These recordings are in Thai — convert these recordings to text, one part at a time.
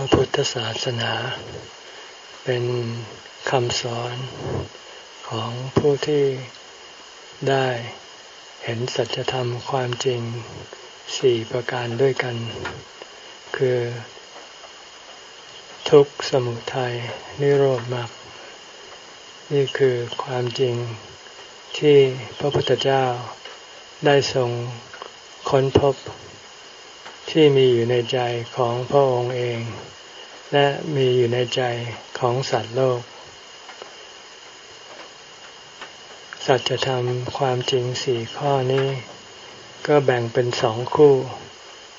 พระพุทธศาสนา เป็นคำสอนของผู้ที่ได้เห็นสัจธรรมความจริงสี่ประการด้วยกัน คือ ทุกสมุทัยนิโรธมรรคนี่คือความจริงที่พระพุทธเจ้าได้ทรงค้นพบ ที่มีอยู่ในใจของพระองค์เอง และมีอยู่ในใจของสัตว์โลก สัจธรรมความจริงสี่ข้อนี้ ก็แบ่งเป็นสองคู่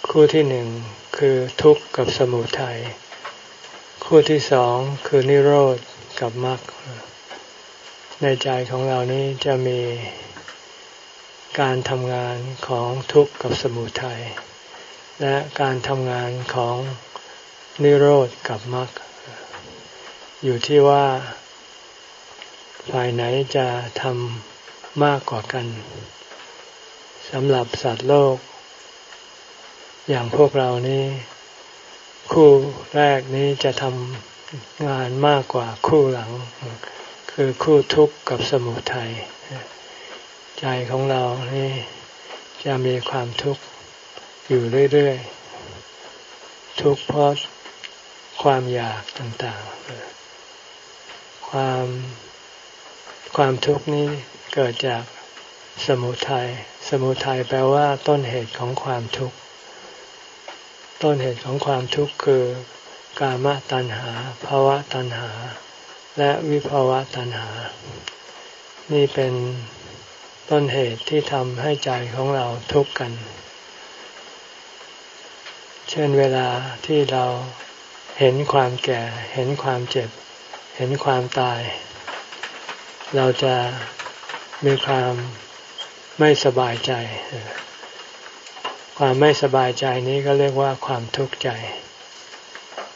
คู่ที่หนึ่งคือทุกข์กับสมุทัยคู่ที่สองคือนิโรธกับมรรคในใจของเรานี้จะมีการทำงานของทุกข์กับสมุทัย และการทำงานของนิโรธกับมรรคอยู่ที่ว่า ฝ่ายไหนจะทำมากกว่ากันสำหรับสัตว์โลก อย่างพวกเรานี้ คู่แรกนี้จะทำงานมากกว่าคู่หลัง คือคู่ทุกข์กับสมุทัยใจของเรานี่จะมีความทุกข์ อยู่เรื่อยๆ ทุกข์เพราะความอยากต่างๆ ความความทุกข์นี้เกิดจากสมุทยัย สมุทัยแปลว่าต้นเหตุของความทุกข์ ต้นเหตุของความทุกข์คือกามตัณหาภาวะตัณหา และวิภาวะตัณหา นี่เป็นต้นเหตุที่ทำให้ใจของเราทุกข์กัน ช่นเวลาที่เราเห็นความแก่ เห็นความเจ็บ เห็นความตาย เราจะมีความไม่สบายใจ ความไม่สบายใจนี้ก็เรียกว่าความทุกข์ใจ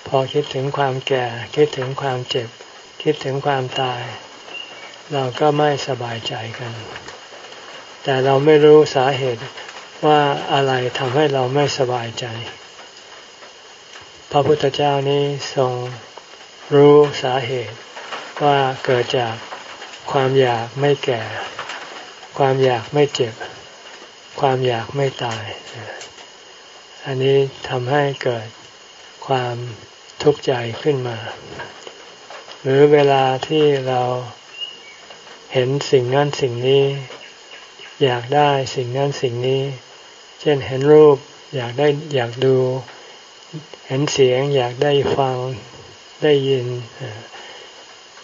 พอคิดถึงความแก่ คิดถึงความเจ็บ คิดถึงความตาย เราก็ไม่สบายใจกัน แต่เราไม่รู้สาเหตุว่าอะไรทำให้เราไม่สบายใจ พระพุทธเจ้านี้ทรงรู้สาเหตุว่าเกิดจากความอยากไม่แก่ ความอยากไม่เจ็บ ความอยากไม่ตาย อันนี้ทำให้เกิดความทุกข์ใจขึ้นมา หรือเวลาที่เราเห็นสิ่งนั้นสิ่งนี้ อยากได้สิ่งนั้นสิ่งนี้ เช่นเห็นรูปอยากได้อยากดู เห็นเสียงอยากได้ฟังได้ยิน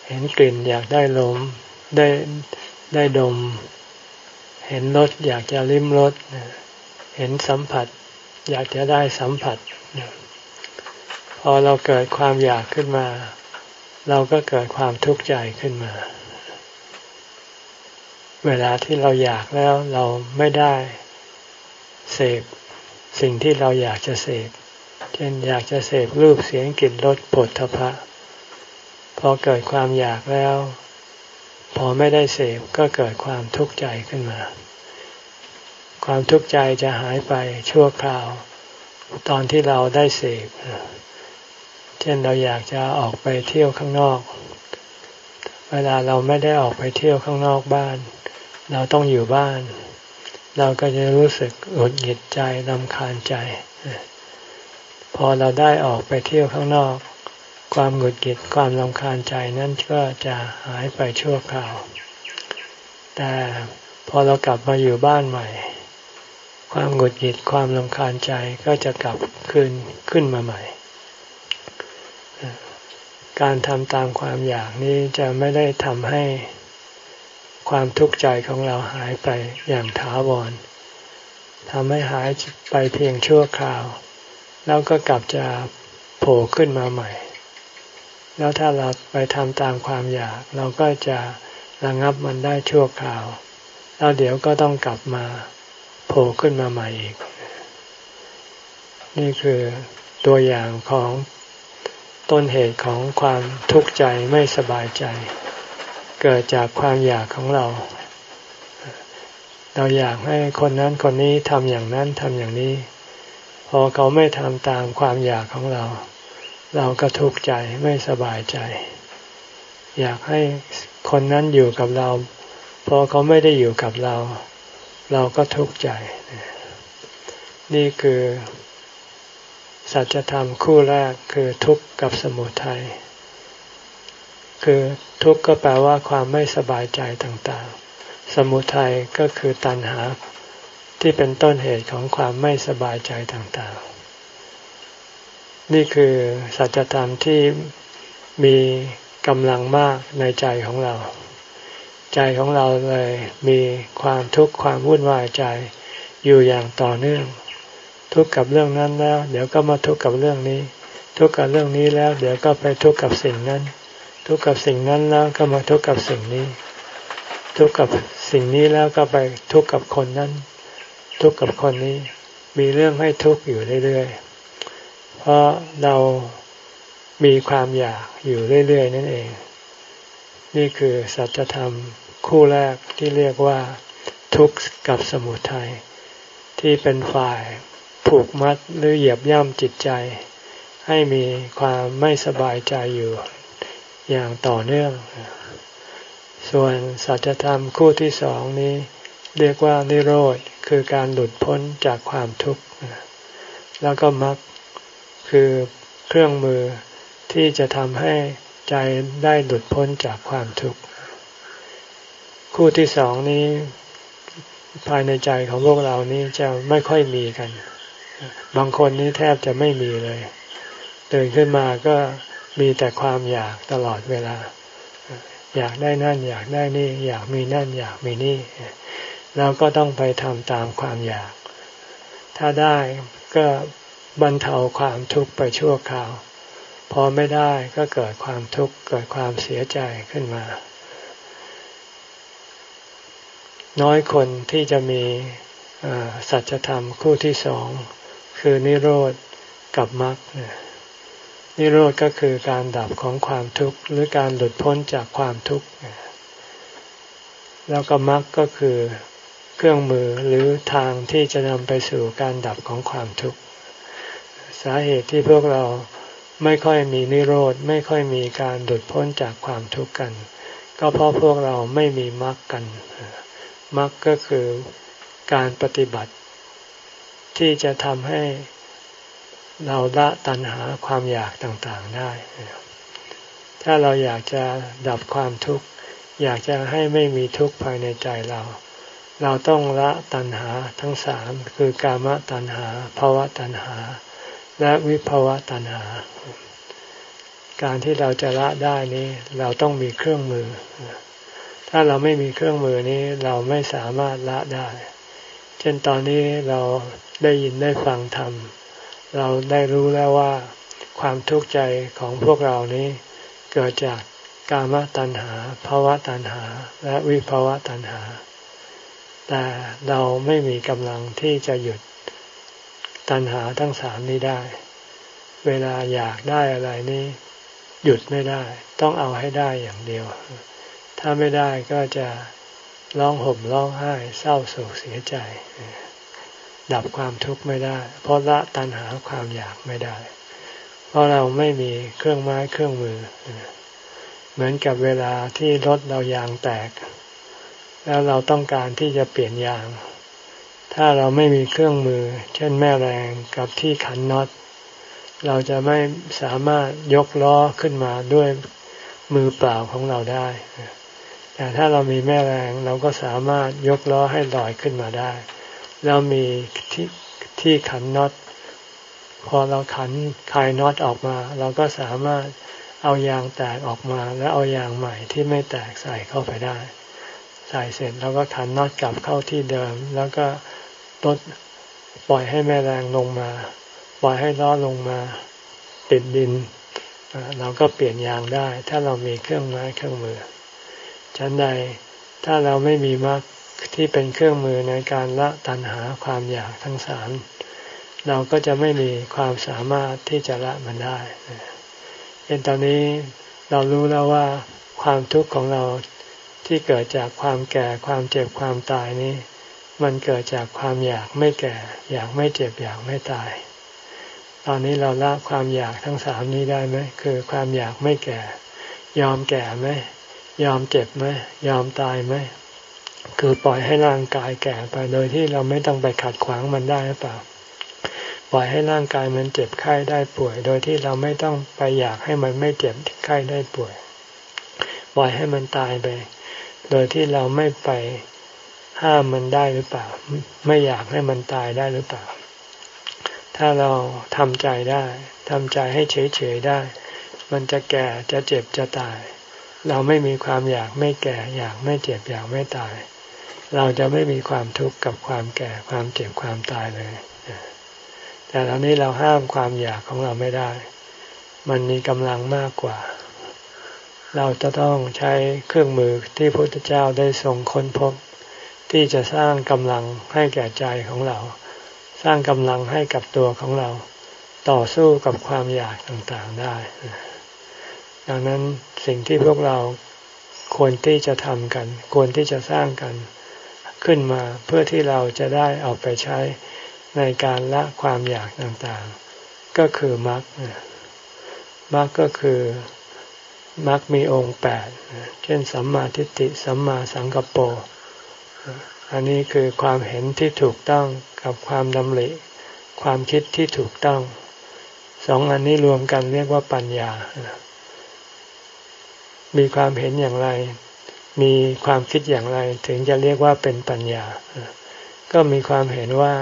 เห็นกลิ่นอยากได้ลมได้ได้ดม เห็นรสอยากจะลิ้มรสเห็นสัมผัส อยากจะได้สัมผัส พอเราเกิดความอยากขึ้นมา เราก็เกิดความทุกข์ใจขึ้นมา เวลาที่เราอยากแล้วเราไม่ได้เสพสิ่งที่เราอยากจะเสพ เช่นอยากจะเสพรูปเสียงกลิ่นรสผลทพะ พอเกิดความอยากแล้ว พอไม่ได้เสพก็เกิดความทุกข์ใจขึ้นมา ความทุกข์ใจจะหายไปชั่วคราว ตอนที่เราได้เสพเช่นเราอยากจะออกไปเที่ยวข้างนอก เวลาเราไม่ได้ออกไปเที่ยวข้างนอกบ้าน เราต้องอยู่บ้าน เราก็จะรู้สึกหงุดหงิดใจลำคาญใจ พอเราได้ออกไปเที่ยวข้างนอก ความหงุดหงิดความลำคาญใจนั้นก็จะหายไปชั่วคราว แต่พอเรากลับมาอยู่บ้านใหม่ ความหงุดหงิดความลำคาญใจก็จะกลับคืนขึ้นมาใหม่ การทำตามความอยากนี้จะไม่ได้ทำให้ความทุกข์ใจของเราหายไปอย่างถาวรทำให้หายไปเพียงชั่วคราว แล้วก็กลับจะโผล่ขึ้นมาใหม่ แล้วถ้าเราไปทำตามความอยาก เราก็จะระงับมันได้ชั่วคราว แล้วเดี๋ยวก็ต้องกลับมาโผล่ขึ้นมาใหม่อีก นี่คือตัวอย่างของต้นเหตุของความทุกข์ใจไม่สบายใจ เกิดจากความอยากของเรา เราอยากให้คนนั้นคนนี้ทำอย่างนั้นทำอย่างนี้ พอเขาไม่ทำตามความอยากของเรา เราก็ทุกข์ใจไม่สบายใจ อยากให้คนนั้นอยู่กับเรา พอเขาไม่ได้อยู่กับเรา เราก็ทุกข์ใจ นี่คือสัจธรรมคู่แรกคือทุกข์กับสมุทัยคือทุกข์ก็แปลว่าความไม่สบายใจต่างๆ สมุทัยก็คือตัณหา ที่เป็นต้นเหตุของความไม่สบายใจต่างๆ นี่คือสัจธรรมที่มีกำลังมากในใจของเรา ใจของเราเลยมีความทุกข์ความวุ่นวายใจอยู่อย่างต่อเนื่อง ทุกข์กับเรื่องนั้นแล้ว เดี๋ยวก็มาทุกข์กับเรื่องนี้ ทุกข์กับเรื่องนี้แล้ว เดี๋ยวก็ไปทุกข์กับสิ่งนั้น ทุกข์กับสิ่งนั้นแล้วก็มาทุกข์กับสิ่งนี้ ทุกข์กับสิ่งนี้แล้วก็ไปทุกข์กับคนนั้น ทุกข์กับคนนี้มีเรื่องให้ทุกข์อยู่เรื่อยๆ เพราะเรามีความอยากอยู่เรื่อยๆ นั่นเอง นี่คือสัจธรรมคู่แรกที่เรียกว่าทุกข์กับสมุทัยที่เป็นฝ่ายผูกมัดหรือเหยียบย่ำจิตใจ ให้มีความไม่สบายใจอยู่อย่างต่อเนื่อง ส่วนสัจธรรมคู่ที่สองนี้ เรียกว่านิโรธ คือการหลุดพ้นจากความทุกข์ แล้วก็มรรคคือเครื่องมือที่จะทำให้ใจได้หลุดพ้นจากความทุกข์ คู่ที่สองนี้ภายในใจของพวกเรานี้จะไม่ค่อยมีกัน บางคนนี้แทบจะไม่มีเลยตื่นขึ้นมาก็มีแต่ความอยากตลอดเวลา อยากได้นั่น อยากได้นี่ อยากมีนั่น อยากมีนี่ เราก็ต้องไปทำตามความอยาก ถ้าได้ก็บรรเทาความทุกข์ไปชั่วคราว พอไม่ได้ก็เกิดความทุกข์เกิดความเสียใจขึ้นมา น้อยคนที่จะมีสัจธรรมคู่ที่สอง คือนิโรธกับมรรคนิโรธก็คือการดับของความทุกข์หรือการหลุดพ้นจากความทุกข์แล้วก็มรรคก็คือ เครื่องมือหรือทางที่จะนำไปสู่การดับของความทุกข์ สาเหตุที่พวกเราไม่ค่อยมีนิโรธไม่ค่อยมีการหลุดพ้นจากความทุกข์กัน ก็เพราะพวกเราไม่มีมรรคกันมรรคก็คือการปฏิบัติ ที่จะทำให้เราละตัณหาความอยากต่างๆได้ ถ้าเราอยากจะดับความทุกข์ อยากจะให้ไม่มีทุกข์ภายในใจเรา เราต้องละตัณหาทั้งสามคือกามตัณหาภาวะตัณหา และวิภาวะตัณหา การที่เราจะละได้นี้เราต้องมีเครื่องมือ ถ้าเราไม่มีเครื่องมือนี้เราไม่สามารถละได้ เช่นตอนนี้เราได้ยินได้ฟังธรรมเราได้รู้แล้วว่า ความทุกข์ใจของพวกเรานี้ เกิดจากกามตัณหาภาวะตัณหา และวิภาวะตัณหา แต่เราไม่มีกำลังที่จะหยุดตัณหาทั้งสามนี้ได้ เวลาอยากได้อะไรนี้ หยุดไม่ได้ ต้องเอาให้ได้อย่างเดียว ถ้าไม่ได้ก็จะร้องห่มร้องไห้เศร้าโศกเสียใจ ดับความทุกข์ไม่ได้ เพราะละตัณหาความอยากไม่ได้ เพราะเราไม่มีเครื่องไม้เครื่องมือ เหมือนกับเวลาที่รถเรายางแตก แล้วเราต้องการที่จะเปลี่ยนยาง ถ้าเราไม่มีเครื่องมือ เช่นแม่แรงกับที่ขันน็อต เราจะไม่สามารถยกล้อขึ้นมาด้วยมือเปล่าของเราได้ แต่ถ้าเรามีแม่แรงเราก็สามารถยกล้อให้ลอยขึ้นมาได้ แล้วมีที่ที่ขันน็อต พอเราขันคลายน็อตออกมา เราก็สามารถเอายางแตกออกมา แล้วเอายางใหม่ที่ไม่แตกใส่เข้าไปได้ ใส่เสร็จแล้วก็ขันน็อตกลับเข้าที่เดิม แล้วก็ลดปล่อยให้แม่แรงลงมา ปล่อยให้ล้อลงมา ติดดิน เราก็เปลี่ยนยางได้ ถ้าเรามีเครื่องไม้เครื่องมือฉันใดถ้าเราไม่มีมรรคที่เป็นเครื่องมือในการละตัณหาความอยากทั้งสามเราก็จะไม่มีความสามารถที่จะละมันได้เป็นตอนนี้เรารู้แล้วว่าความทุกข์ของเรา ที่เกิดจากความแก่ความเจ็บความตายนี้ มันเกิดจากความอยากไม่แก่ อยากไม่เจ็บอยากไม่ตายตตอนนี้เราละความอยากทั้งสามนี้ได้ไหมคือความอยากไม่แก่ ยอมแก่ไหมยอมเจ็บไหมยอมตายไหมคือปล่อยให้ร่างกายแก่ไปโดยที่เราไม่ต้องไปขัดขวางมันได้หรือเปล่าปล่อยให้ร่างกายมันเจ็บไข้ได้ป่วย โดยที่เราไม่ต้องไปอยากให้มันไม่เจ็บไข้ได้ป่วย ปล่อยให้มันตายไป โดยที่เราไม่ไปห้ามมันได้หรือเปล่า ไม่อยากให้มันตายได้หรือเปล่า ถ้าเราทำใจได้ทำใจให้เฉยๆได้ มันจะแก่จะเจ็บจะตาย เราไม่มีความอยากไม่แก่ อยากไม่เจ็บอยากไม่ตาย เราจะไม่มีความทุกข์กับความแก่ความเจ็บความตายเลย แต่ตอนนี้เราห้ามความอยากของเราไม่ได้ มันมีกำลังมากกว่า เราจะต้องใช้เครื่องมือที่พระพุทธเจ้าได้ทรงค้นพบ ที่จะสร้างกำลังให้แก่ใจของเรา สร้างกำลังให้กับตัวของเรา ต่อสู้กับความอยากต่างๆได้ ดังนั้นสิ่งที่พวกเราควรที่จะทำกัน ควรที่จะสร้างกันขึ้นมาเพื่อที่เราจะได้เอาไปใช้ในการละความอยากต่างๆ ก็คือมรรคมรรคก็คือ มรรคมีองค์แปดเช่นสัมมาทิฏฐิสัมมาสังกปรอันนี้คือความเห็นที่ถูกต้องกับความดำริความคิดที่ถูกต้อง สองอันนี้รวมกันเรียกว่าปัญญา มีความเห็นอย่างไร มีความคิดอย่างไร ถึงจะเรียกว่าเป็นปัญญา ก็มีความเห็นว่า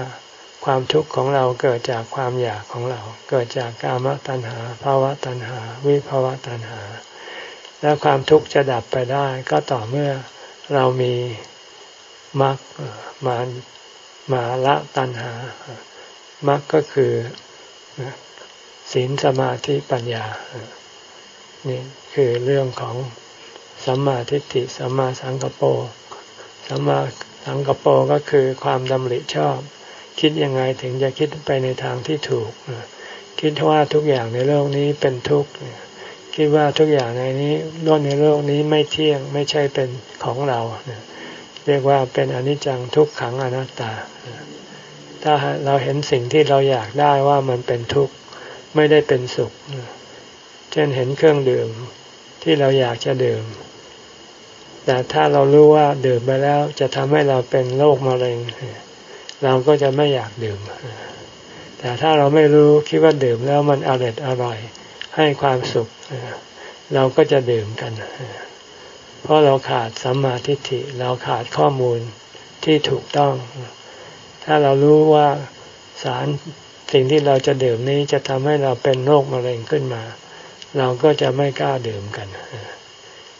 ความทุกข์ของเราเกิดจากความอยากของเรา เกิดจากกามตัณหาภาวะตัณหา วิภาวะตัณหา และความทุกข์จะดับไปได้ก็ต่อเมื่อเรามีมรรคมามาละตัณหามรรคก็คือศีลสมาธิปัญญานี่คือเรื่องของสัมมาทิฏฐิสัมมาสังกปรสัมมาสังกปรก็คือความดำริชอบ คิดยังไงถึงจะคิดไปในทางที่ถูก คิดว่าทุกอย่างในโลกนี้เป็นทุกข์คิดว่าทุกอย่างในนี้โลกในโลกนี้ไม่เที่ยงไม่ใช่เป็นของเรา เรียกว่าเป็นอนิจจังทุกขังอนัตตา ถ้าเราเห็นสิ่งที่เราอยากได้ว่ามันเป็นทุกข์ไม่ได้เป็นสุข เช่นเห็นเครื่องดื่มที่เราอยากจะดื่ม แต่ถ้าเรารู้ว่าดื่มไปแล้วจะทำให้เราเป็นโรคมะเร็งเราก็จะไม่อยากดื่ม แต่ถ้าเราไม่รู้คิดว่าดื่มแล้วมันอร่อยอร่อย ให้ความสุข เราก็จะดื่มกัน เพราะเราขาดสัมมาทิฏฐิเราขาดข้อมูลที่ถูกต้อง ถ้าเรารู้ว่าสารสิ่งที่เราจะดื่มนี้จะทำให้เราเป็นโรคมะเร็งขึ้นมา เราก็จะไม่กล้าดื่มกัน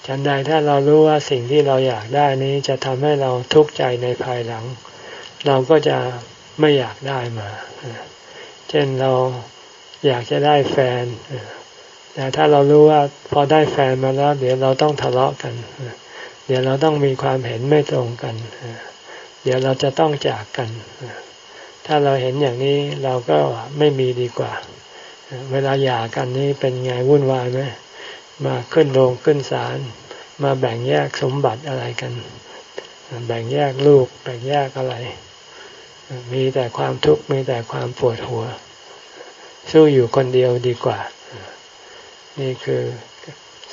ฉันใดถ้าเรารู้ว่าสิ่งที่เราอยากได้นี้จะทำให้เราทุกข์ใจในภายหลัง เราก็จะไม่อยากได้มา เช่นเราอยากจะได้แฟนแต่ถ้าเรารู้ว่าพอได้แฟนมาแล้ว เดี๋ยวเราต้องทะเลาะกัน เดี๋ยวเราต้องมีความเห็นไม่ตรงกัน เดี๋ยวเราจะต้องจากกัน ถ้าเราเห็นอย่างนี้เราก็ไม่มีดีกว่า เวลาหย่ากันนี้เป็นไงวุ่นวายไหมมาขึ้นโรงขึ้นศาลมาแบ่งแยกสมบัติอะไรกัน แบ่งแยกลูก แบ่งแยกอะไร มีแต่ความทุกข์มีแต่ความปวดหัว สู้อยู่คนเดียวดีกว่า นี่คือ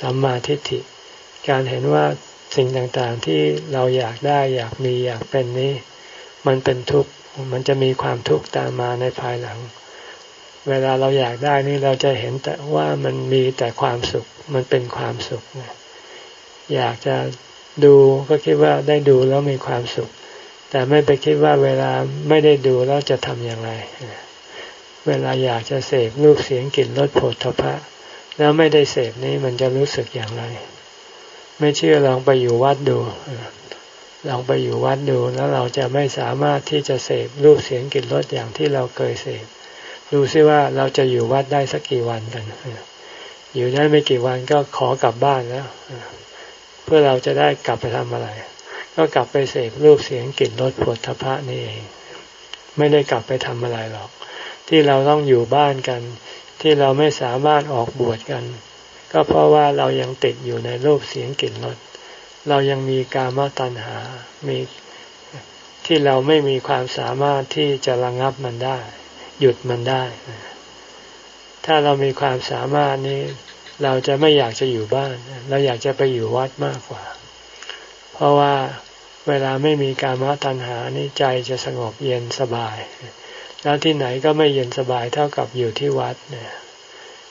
สัมมาทิฏฐิ การเห็นว่าสิ่งต่างๆที่เราอยากได้อยากมีอยากเป็นนี้ มันเป็นทุกข์มันจะมีความทุกข์ตามมาในภายหลัง เวลาเราอยากได้นี่เราจะเห็นแต่ว่ามันมีแต่ความสุข มันเป็นความสุข อยากจะดูก็คิดว่าได้ดูแล้วมีความสุข แต่ไม่ไปคิดว่าเวลาไม่ได้ดูแล้วจะทำอย่างไร เวลาอยากจะเสพรูปเสียงกลิ่นรสผลทพะ แล้วไม่ได้เสพนี้มันจะรู้สึกอย่างไร ไม่เชื่อลองไปอยู่วัดดูลองไปอยู่วัดดูแล้วเราจะไม่สามารถที่จะเสพรูปเสียงกลิ่นรสอย่างที่เราเคยเสพดูซิว่าเราจะอยู่วัดได้สักกี่วันกันอยู่ได้ไม่กี่วันก็ขอกลับบ้านแล้ว เพื่อเราจะได้กลับไปทำอะไร ก็กลับไปเสพรูปเสียงกลิ่นรสผลทพะนี่เอง ไม่ได้กลับไปทำอะไรหรอก ที่เราต้องอยู่บ้านกัน ที่เราไม่สามารถออกบวชกัน ก็เพราะว่าเรายังติดอยู่ในรูปเสียงกลิ่นรสเรายังมีกามตัณหา มีที่เราไม่มีความสามารถที่จะระงับมันได้ หยุดมันได้ ถ้าเรามีความสามารถนี้ เราจะไม่อยากจะอยู่บ้าน เราอยากจะไปอยู่วัดมากกว่า เพราะว่าเวลาไม่มีการมตัญหานี่ใจจะสงบเย็นสบาย แล้วที่ไหนก็ไม่เย็นสบายเท่ากับอยู่ที่วัดเนี่ย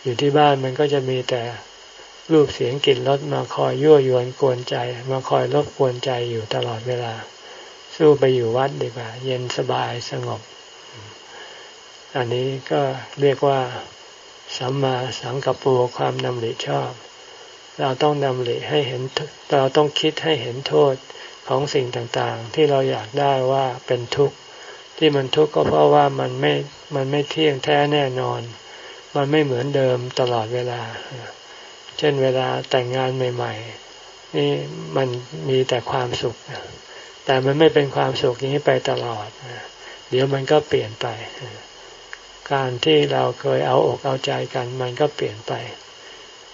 อยู่ที่บ้านมันก็จะมีแต่รูปเสียงกลิ่นรสมาคอยยั่วยวนกวนใจ มาคอยรบกวนใจอยู่ตลอดเวลา สู้ไปอยู่วัดดีกว่า เย็นสบายสงบ อันนี้ก็เรียกว่าสัมมาสังกัปปะความนำริชอบ เราต้องนำริให้เห็นเราต้องคิดให้เห็นโทษของสิ่งต่างๆ ที่เราอยากได้ว่าเป็นทุกข์ที่มันทุกข์ก็เพราะว่ามันไม่มันไม่เที่ยงแท้แน่นอน มันไม่เหมือนเดิมตลอดเวลา เช่นเวลาแต่งงานใหม่ ๆ นี่มันมีแต่ความสุข แต่มันไม่เป็นความสุขนี้ไปตลอด เดี๋ยวมันก็เปลี่ยนไป การที่เราเคยเอาอกเอาใจกัน มันก็เปลี่ยนไป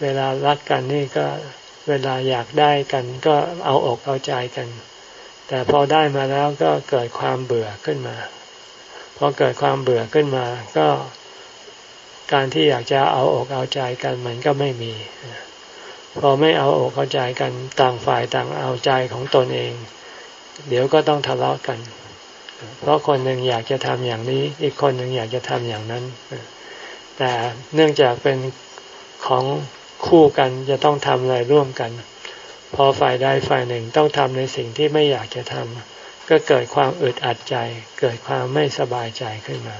เวลารักกันนี่ก็เวลาอยากได้กันก็เอาอกเอาใจกัน แต่พอได้มาแล้วก็เกิดความเบื่อขึ้นมา พอเกิดความเบื่อขึ้นมา ก็การที่อยากจะเอาอกเอาใจกันมันก็ไม่มี พอไม่เอาอกเอาใจกันต่างฝ่ายต่างเอาใจของตนเอง เดี๋ยวก็ต้องทะเลาะกัน เพราะคนหนึ่งอยากจะทำอย่างนี้ อีกคนหนึ่งอยากจะทำอย่างนั้น แต่เนื่องจากเป็นของ คู่กันจะต้องทำอะไรร่วมกัน พอฝ่ายใดฝ่ายหนึ่งต้องทำในสิ่งที่ไม่อยากจะทำก็เกิดความอึดอัดใจ เกิดความไม่สบายใจขึ้นมา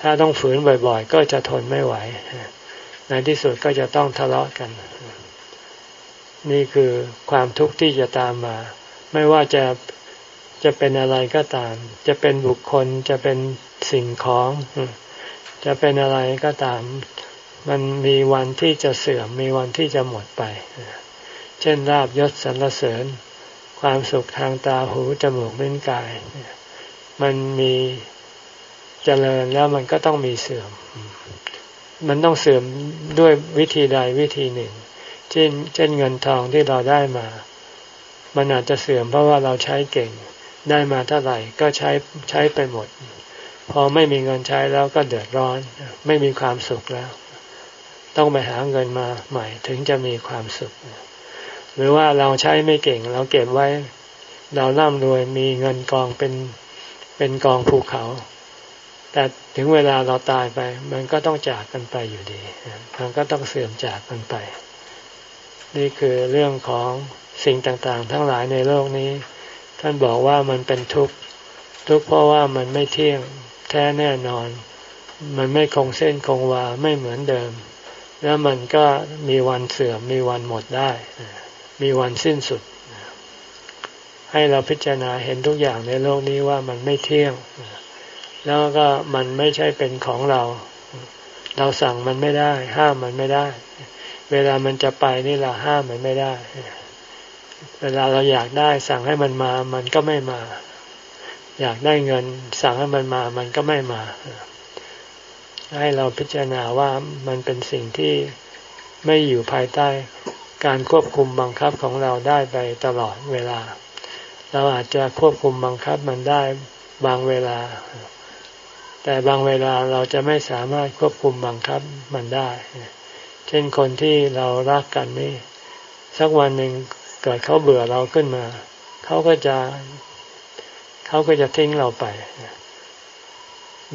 ถ้าต้องฝืนบ่อยๆ ก็จะทนไม่ไหว ในที่สุดก็จะต้องทะเลาะกัน นี่คือความทุกข์ที่จะตามมา ไม่ว่าจะจะเป็นอะไรก็ตาม จะเป็นบุคคล จะเป็นสิ่งของ จะเป็นอะไรก็ตาม มันมีวันที่จะเสื่อมมีวันที่จะหมดไป เช่นราบยศสรรเสริญ ความสุขทางตาหูจมูกลิ้นกาย มันมีเจริญแล้วมันก็ต้องมีเสื่อม มันต้องเสื่อมด้วยวิธีใดวิธีหนึ่ง เช่นเช่นเงินทองที่เราได้มา มันอาจจะเสื่อมเพราะว่าเราใช้เก่ง ได้มาเท่าไหร่ก็ใช้ใช้ไปหมด พอไม่มีเงินใช้แล้วก็เดือดร้อน ไม่มีความสุขแล้ว ต้องไปหาเงินมาใหม่ถึงจะมีความสุข หรือว่าเราใช้ไม่เก่งเราเก็บไว้ เราร่ำรวยมีเงินกองเป็นเป็นกองภูเขา แต่ถึงเวลาเราตายไป มันก็ต้องจากกันไปอยู่ดี มันก็ต้องเสื่อมจากกันไป นี่คือเรื่องของสิ่งต่างๆ ทั้งหลายในโลกนี้ ท่านบอกว่ามันเป็นทุกข์ทุกข์เพราะว่ามันไม่เที่ยงแท้แน่นอน มันไม่คงเส้นคงวาไม่เหมือนเดิม แล้วมันก็มีวันเสื่อมมีวันหมดได้ มีวันสิ้นสุด ให้เราพิจารณาเห็นทุกอย่างในโลกนี้ว่ามันไม่เที่ยง แล้วก็มันไม่ใช่เป็นของเรา เราสั่งมันไม่ได้ ห้ามมันไม่ได้ เวลามันจะไปนี่เราห้ามมันไม่ได้ เวลาเราอยากได้สั่งให้มันมามันก็ไม่มา อยากได้เงิน สั่งให้มันมามันก็ไม่มา ให้เราพิจารณาว่ามันเป็นสิ่งที่ไม่อยู่ภายใต้การควบคุมบังคับของเราได้ไปตลอดเวลา เราอาจจะควบคุมบังคับมันได้บางเวลา แต่บางเวลาเราจะไม่สามารถควบคุมบังคับมันได้ เช่นคนที่เรารักกันนี่สักวันหนึ่งเกิดเขาเบื่อเราขึ้นมา เขาก็จะเขาก็จะทิ้งเราไป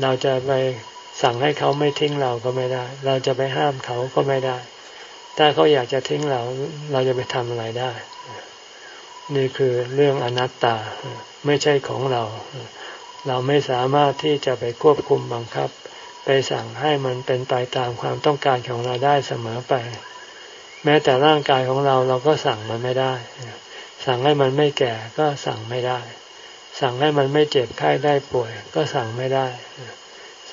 เราจะไป สั่งให้เขาไม่ทิ้งเราก็ไม่ได้ เราจะไปห้ามเขาก็ไม่ได้ ถ้าเขาอยากจะทิ้งเรา เราจะไปทำอะไรได้ นี่คือเรื่องอนัตตา ไม่ใช่ของเรา เราไม่สามารถที่จะไปควบคุมบังคับ ไปสั่งให้มันเป็นไปตามความต้องการของเราได้เสมอไป แม้แต่ร่างกายของเราเราก็สั่งมันไม่ได้ สั่งให้มันไม่แก่ก็สั่งไม่ได้ สั่งให้มันไม่เจ็บไข้ได้ป่วย ก็สั่งไม่ได้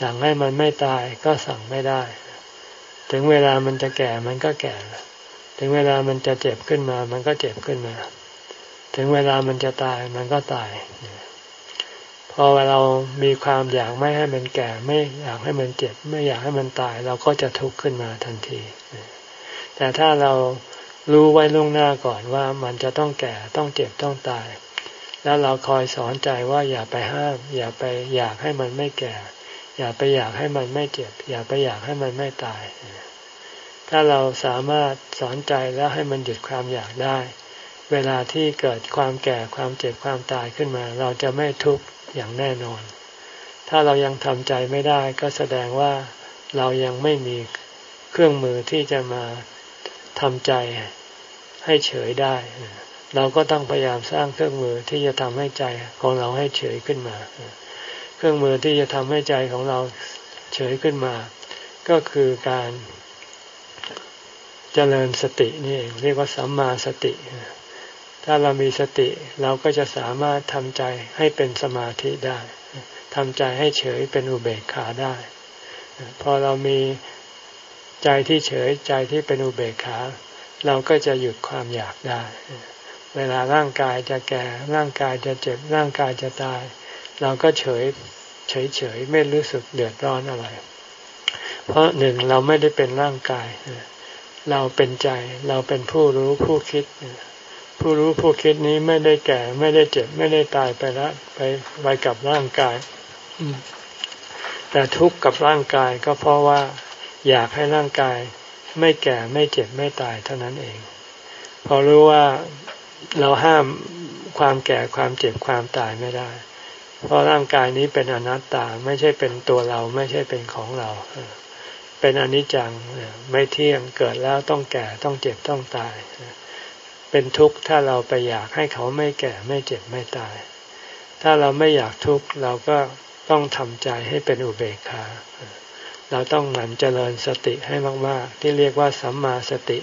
สั่งให้มันไม่ตายก็สั่งไม่ได้ ถึงเวลามันจะแก่มันก็แก่ ถึงเวลามันจะเจ็บขึ้นมา มันก็เจ็บขึ้นมา ถึงเวลามันจะตายมันก็ตาย พอเรามีความอยากไม่ให้มันแก่ ไม่อยากให้มันเจ็บ ไม่อยากให้มันตาย เราก็จะทุกข์ขึ้นมาทันที แต่ถ้าเรารู้ไว้ล่วงหน้าก่อนว่ามันจะต้องแก่ต้องเจ็บต้องตาย แล้วเราคอยสอนใจว่าอย่าไปห้าม อย่าไปอยากให้มันไม่แก่ อย่าไปอยากให้มันไม่เจ็บ อย่าไปอยากให้มันไม่ตาย ถ้าเราสามารถสอนใจแล้วให้มันหยุดความอยากได้ เวลาที่เกิดความแก่ความเจ็บความตายขึ้นมา เราจะไม่ทุกข์อย่างแน่นอน ถ้าเรายังทำใจไม่ได้ก็แสดงว่าเรายังไม่มีเครื่องมือที่จะมาทำใจให้เฉยได้ เราก็ต้องพยายามสร้างเครื่องมือที่จะทำให้ใจของเราให้เฉยขึ้นมา เครื่องมือที่จะทำให้ใจของเราเฉยขึ้นมา ก็คือการเจริญสตินี่เองเรียกว่าสัมมาสติ ถ้าเรามีสติเราก็จะสามารถทำใจให้เป็นสมาธิได้ทำใจให้เฉยเป็นอุเบกขาได้ พอเรามีใจที่เฉยใจที่เป็นอุเบกขา เราก็จะหยุดความอยากได้ เวลาร่างกายจะแก่ร่างกายจะเจ็บร่างกายจะตาย เราก็เฉยเฉยเฉยไม่รู้สึกเดือดร้อนอะไร เพราะหนึ่งเราไม่ได้เป็นร่างกาย เราเป็นใจ เราเป็นผู้รู้ผู้คิด ผู้รู้ผู้คิดนี้ไม่ได้แก่ ไม่ได้เจ็บ ไม่ได้ตายไปล้วไปไปกับร่างกาย แต่ทุกข์กับร่างกายก็เพราะว่าอยากให้ร่างกาย ไม่แก่ไม่เจ็บไม่ตายเท่านั้นเอง พอรู้ว่าเราห้ามความแก่ความเจ็บความตายไม่ได้ เพราะร่างกายนี้เป็นอนัตตาไม่ใช่เป็นตัวเราไม่ใช่เป็นของเรา เป็นอนิจจังไม่เที่ยงเกิดแล้วต้องแก่ต้องเจ็บต้องตาย เป็นทุกข์ถ้าเราไปอยากให้เขาไม่แก่ไม่เจ็บไม่ตาย ถ้าเราไม่อยากทุกข์เราก็ต้องทำใจให้เป็นอุเบกขาเราต้องหมั่นเจริญสติให้มากๆที่เรียกว่าสัมมาสติ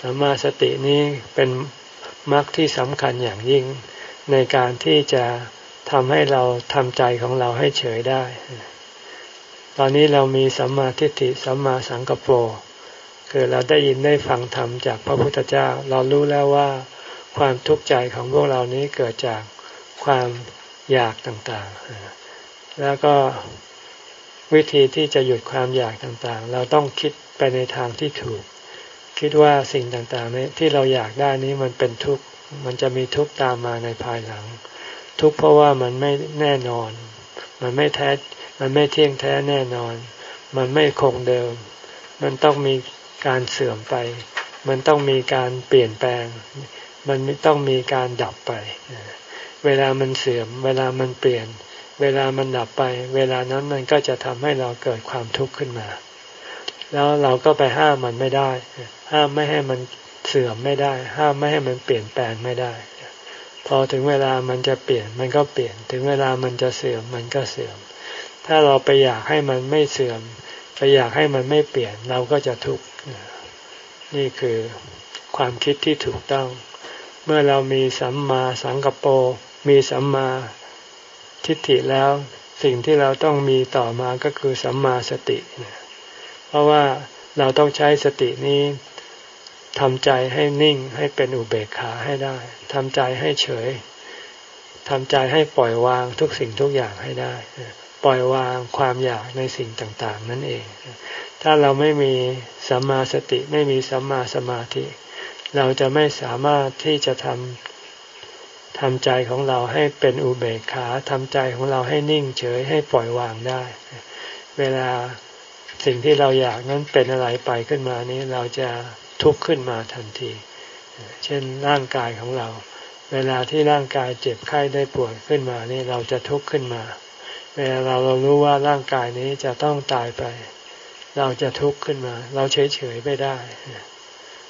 สัมมาสตินี้เป็นมรรคที่สำคัญอย่างยิ่งในการที่จะ ทำให้เราทำใจของเราให้เฉยได้ ตอนนี้เรามีสัมมาทิฏฐิสัมมาสังกปรคือเราได้ยินได้ฟังธรรมจากพระพุทธเจ้า เรารู้แล้วว่าความทุกข์ใจของพวกเรานี้เกิดจากความอยากต่างๆ แล้วก็วิธีที่จะหยุดความอยากต่างๆ เราต้องคิดไปในทางที่ถูก คิดว่าสิ่งต่างๆนี้ที่เราอยากได้นี้มันเป็นทุกข์ มันจะมีทุกข์ตามมาในภายหลัง ทุกข์เพราะว่ามันไม่แน่นอน มันไม่แท้ มันไม่เที่ยงแท้แน่นอน มันไม่คงเดิม มันต้องมีการเสื่อมไป มันต้องมีการเปลี่ยนแปลง มันต้องมีการดับไป เวลามันเสื่อม เวลามันเปลี่ยน เวลามันดับไป เวลานั้นมันก็จะทำให้เราเกิดความทุกข์ขึ้นมา แล้วเราก็ไปห้ามมันไม่ได้ ห้ามไม่ให้มันเสื่อมไม่ได้ ห้ามไม่ให้มันเปลี่ยนแปลงไม่ได้ พอถึงเวลามันจะเปลี่ยนมันก็เปลี่ยน ถึงเวลามันจะเสื่อมมันก็เสื่อม ถ้าเราไปอยากให้มันไม่เสื่อม ไปอยากให้มันไม่เปลี่ยนเราก็จะทุกข์นี่คือความคิดที่ถูกต้อง เมื่อเรามีสัมมาสังกปรมีสัมมาทิฏฐิแล้ว สิ่งที่เราต้องมีต่อมาก็คือสัมมาสติ เพราะว่าเราต้องใช้สตินี้ ทำใจให้นิ่งให้เป็นอุเบกขาให้ได้ทำใจให้เฉยทำใจให้ปล่อยวางทุกสิ่งทุกอย่างให้ได้ ปล่อยวางความอยากในสิ่งต่างๆ นั่นเอง ถ้าเราไม่มีสัมมาสติไม่มีสัมมาสมาธิ เราจะไม่สามารถที่จะทำทำใจของเราให้เป็นอุเบกขาทำใจของเราให้นิ่งเฉยให้ปล่อยวางได้ เวลาสิ่งที่เราอยากนั้นเป็นอะไรไปขึ้นมานี้เราจะ ทุกข์ขึ้นมาทันที เช่นร่างกายของเรา เวลาที่ร่างกายเจ็บไข้ได้ป่วยขึ้นมานี่เราจะทุกข์ขึ้นมา เวลาเราเรารู้ว่าร่างกายนี้จะต้องตายไป เราจะทุกข์ขึ้นมา เราเฉยเฉยไม่ได้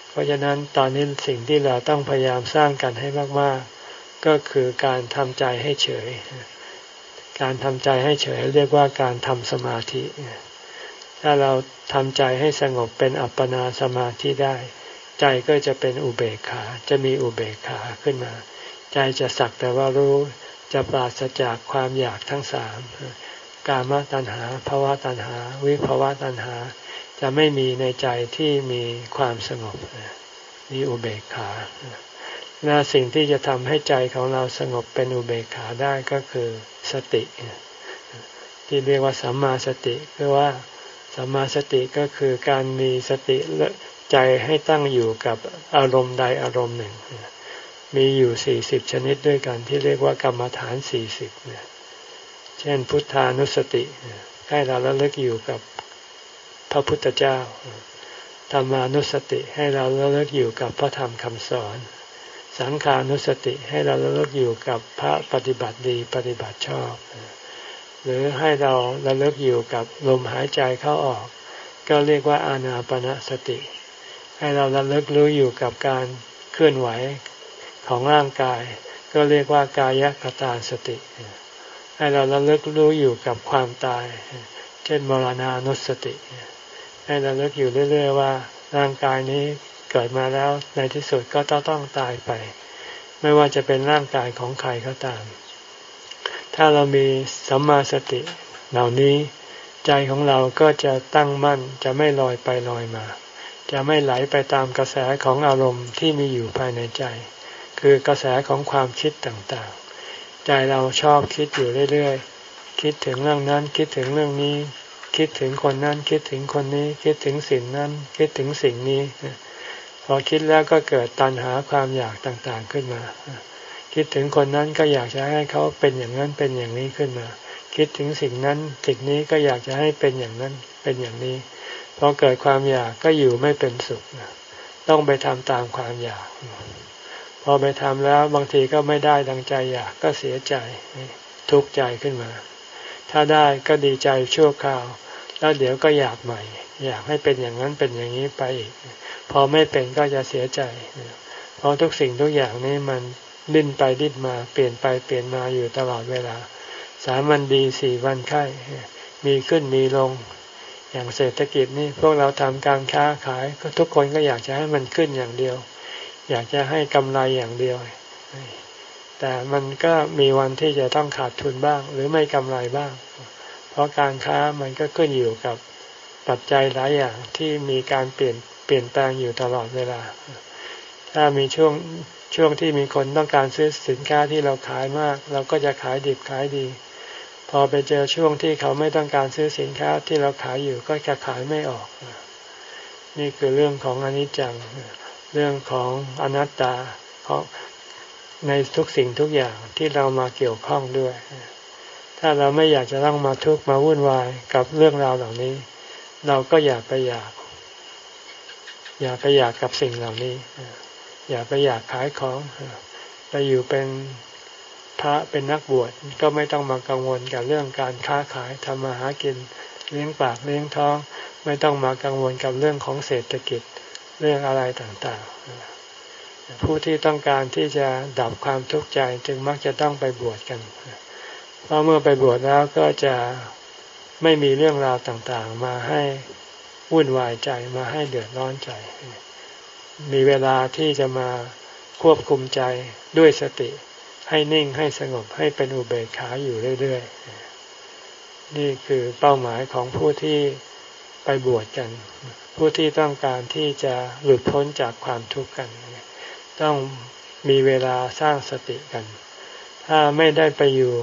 เพราะฉะนั้นตอนนี้สิ่งที่เราต้องพยายามสร้างกันให้มาก ๆ ก็คือการทำใจให้เฉย การทำใจให้เฉยเรียกว่าการทำสมาธิ ถ้าเราทำใจให้สงบเป็นอัปปนาสมาธิได้ ใจก็จะเป็นอุเบกขา จะมีอุเบกขาขึ้นมา ใจจะสักแต่ว่ารู้จะปราศจากความอยากทั้งสามกามตัณหาภาวะตัณหา วิภาวะตัณหา จะไม่มีในใจที่มีความสงบมีอุเบกขาและสิ่งที่จะทำให้ใจของเราสงบเป็นอุเบกขาได้ก็คือสติ ที่เรียกว่าสัมมาสติคือว่า สัมมาสติก็คือการมีสติใจให้ตั้งอยู่กับอารมณ์ใดอารมณ์หนึ่ง มีอยู่สี่สิบชนิดด้วยกันที่เรียกว่ากรรมฐานสี่สิบเนี่ยเช่น พุทธานุสติ ให้เราระลึกอยู่กับพระพุทธเจ้า ธรรมานุสติให้เราระลึกอยู่กับพระธรรมคำสอน สังขานุสติให้เราระลึกอยู่กับพระปฏิบัติดีปฏิบัติชอบ หรือให้เราระลึกอยู่กับลมหายใจเข้าออก ก็เรียกว่าอานาปณะสติ ให้เราระลึกรู้อยู่กับการเคลื่อนไหวของร่างกาย ก็เรียกว่ากายกตาสติ ให้เราระลึกรู้อยู่กับความตาย เช่นมรณานุสติ ให้เราเลิกอยู่เรื่อย ๆ ว่าร่างกายนี้เกิดมาแล้วในที่สุดก็ต้องต้องตายไป ไม่ว่าจะเป็นร่างกายของใครก็ตาม ถ้าเรามีสัมมาสติเหล่านี้ใจของเราก็จะตั้งมั่นจะไม่ลอยไปลอยมา จะไม่ไหลไปตามกระแสของอารมณ์ที่มีอยู่ภายในใจ คือกระแสของความคิดต่างๆ ใจเราชอบคิดอยู่เรื่อยๆ คิดถึงเรื่องนั้นคิดถึงเรื่องนี้ คิดถึงคนนั้นคิดถึงคนนี้ คิดถึงสิ่งนั้น คิดถึงสิ่งนี้ พอคิดแล้วก็เกิดตัณหาความอยากต่างๆขึ้นมา คิดถึงคนนั้นก็อยากจะให้เขาเป็นอย่างนั้นเป็นอย่างนี้ขึ้นมา คิดถึงสิ่งนั้นสิ่งนี้ก็อยากจะให้เป็นอย่างนั้นเป็นอย่างนี้พอเกิดความอยากก็อยู่ไม่เป็นสุขต้องไปทำตามความอยาก พอไปทำแล้วบางทีก็ไม่ได้ดังใจอยากก็เสียใจทุกข์ใจขึ้นมา ถ้าได้ก็ดีใจชั่วคราว แล้วเดี๋ยวก็อยากใหม่ อยากให้เป็นอย่างนั้นเป็นอย่างนี้ไปอีก พอไม่เป็นก็จะเสียใจ เพราะทุกสิ่งทุกอย่างนี้มัน ดิ้นไปดิ้นมาเปลี่ยนไปเปลี่ยนมาอยู่ตลอดเวลา สามวันดีสี่วันไข้ มีขึ้นมีลง อย่างเศรษฐกิจนี่พวกเราทำการค้าขายก็ทุกคนก็อยากจะให้มันขึ้นอย่างเดียว อยากจะให้กำไรอย่างเดียว แต่มันก็มีวันที่จะต้องขาดทุนบ้าง หรือไม่กำไรบ้าง เพราะการค้ามันก็ขึ้นอยู่กับปัจจัยหลายอย่างที่มีการเปลี่ยนเปลี่ยนแปลงอยู่ตลอดเวลา ถ้ามีช่วง ช่วงที่มีคนต้องการซื้อสินค้าที่เราขายมาก เราก็จะขายดิบขายดี พอไปเจอช่วงที่เขาไม่ต้องการซื้อสินค้าที่เราขายอยู่ก็จะขายไม่ออก นี่คือเรื่องของอนิจจัง เรื่องของอนัตตาของในทุกสิ่งทุกอย่างที่เรามาเกี่ยวข้องด้วย ถ้าเราไม่อยากจะต้องมาทุกข์มาวุ่นวายกับเรื่องราวเหล่านี้ เราก็อย่าไปอยาก อย่าไปอยากกับสิ่งเหล่านี้ อย่าไปอยากขายของไปอยู่เป็นพระเป็นนักบวชก็ไม่ต้องมากังวลกับเรื่องการค้าขายทำมาหากิน เลี้ยงปากเลี้ยงท้อง ไม่ต้องมากังวลกับเรื่องของเศรษฐกิจเรื่องอะไรต่างๆ ผู้ที่ต้องการที่จะดับความทุกข์ใจจึงมักจะต้องไปบวชกันเพราะเมื่อไปบวชแล้วก็จะไม่มีเรื่องราวต่างๆ มาให้วุ่นวายใจมาให้เดือดร้อนใจ มีเวลาที่จะมาควบคุมใจด้วยสติ ให้นิ่งให้สงบให้เป็นอุเบกขาอยู่เรื่อยๆ นี่คือเป้าหมายของผู้ที่ไปบวชกัน ผู้ที่ต้องการที่จะหลุดพ้นจากความทุกข์กัน ต้องมีเวลาสร้างสติกัน ถ้าไม่ได้ไปอยู่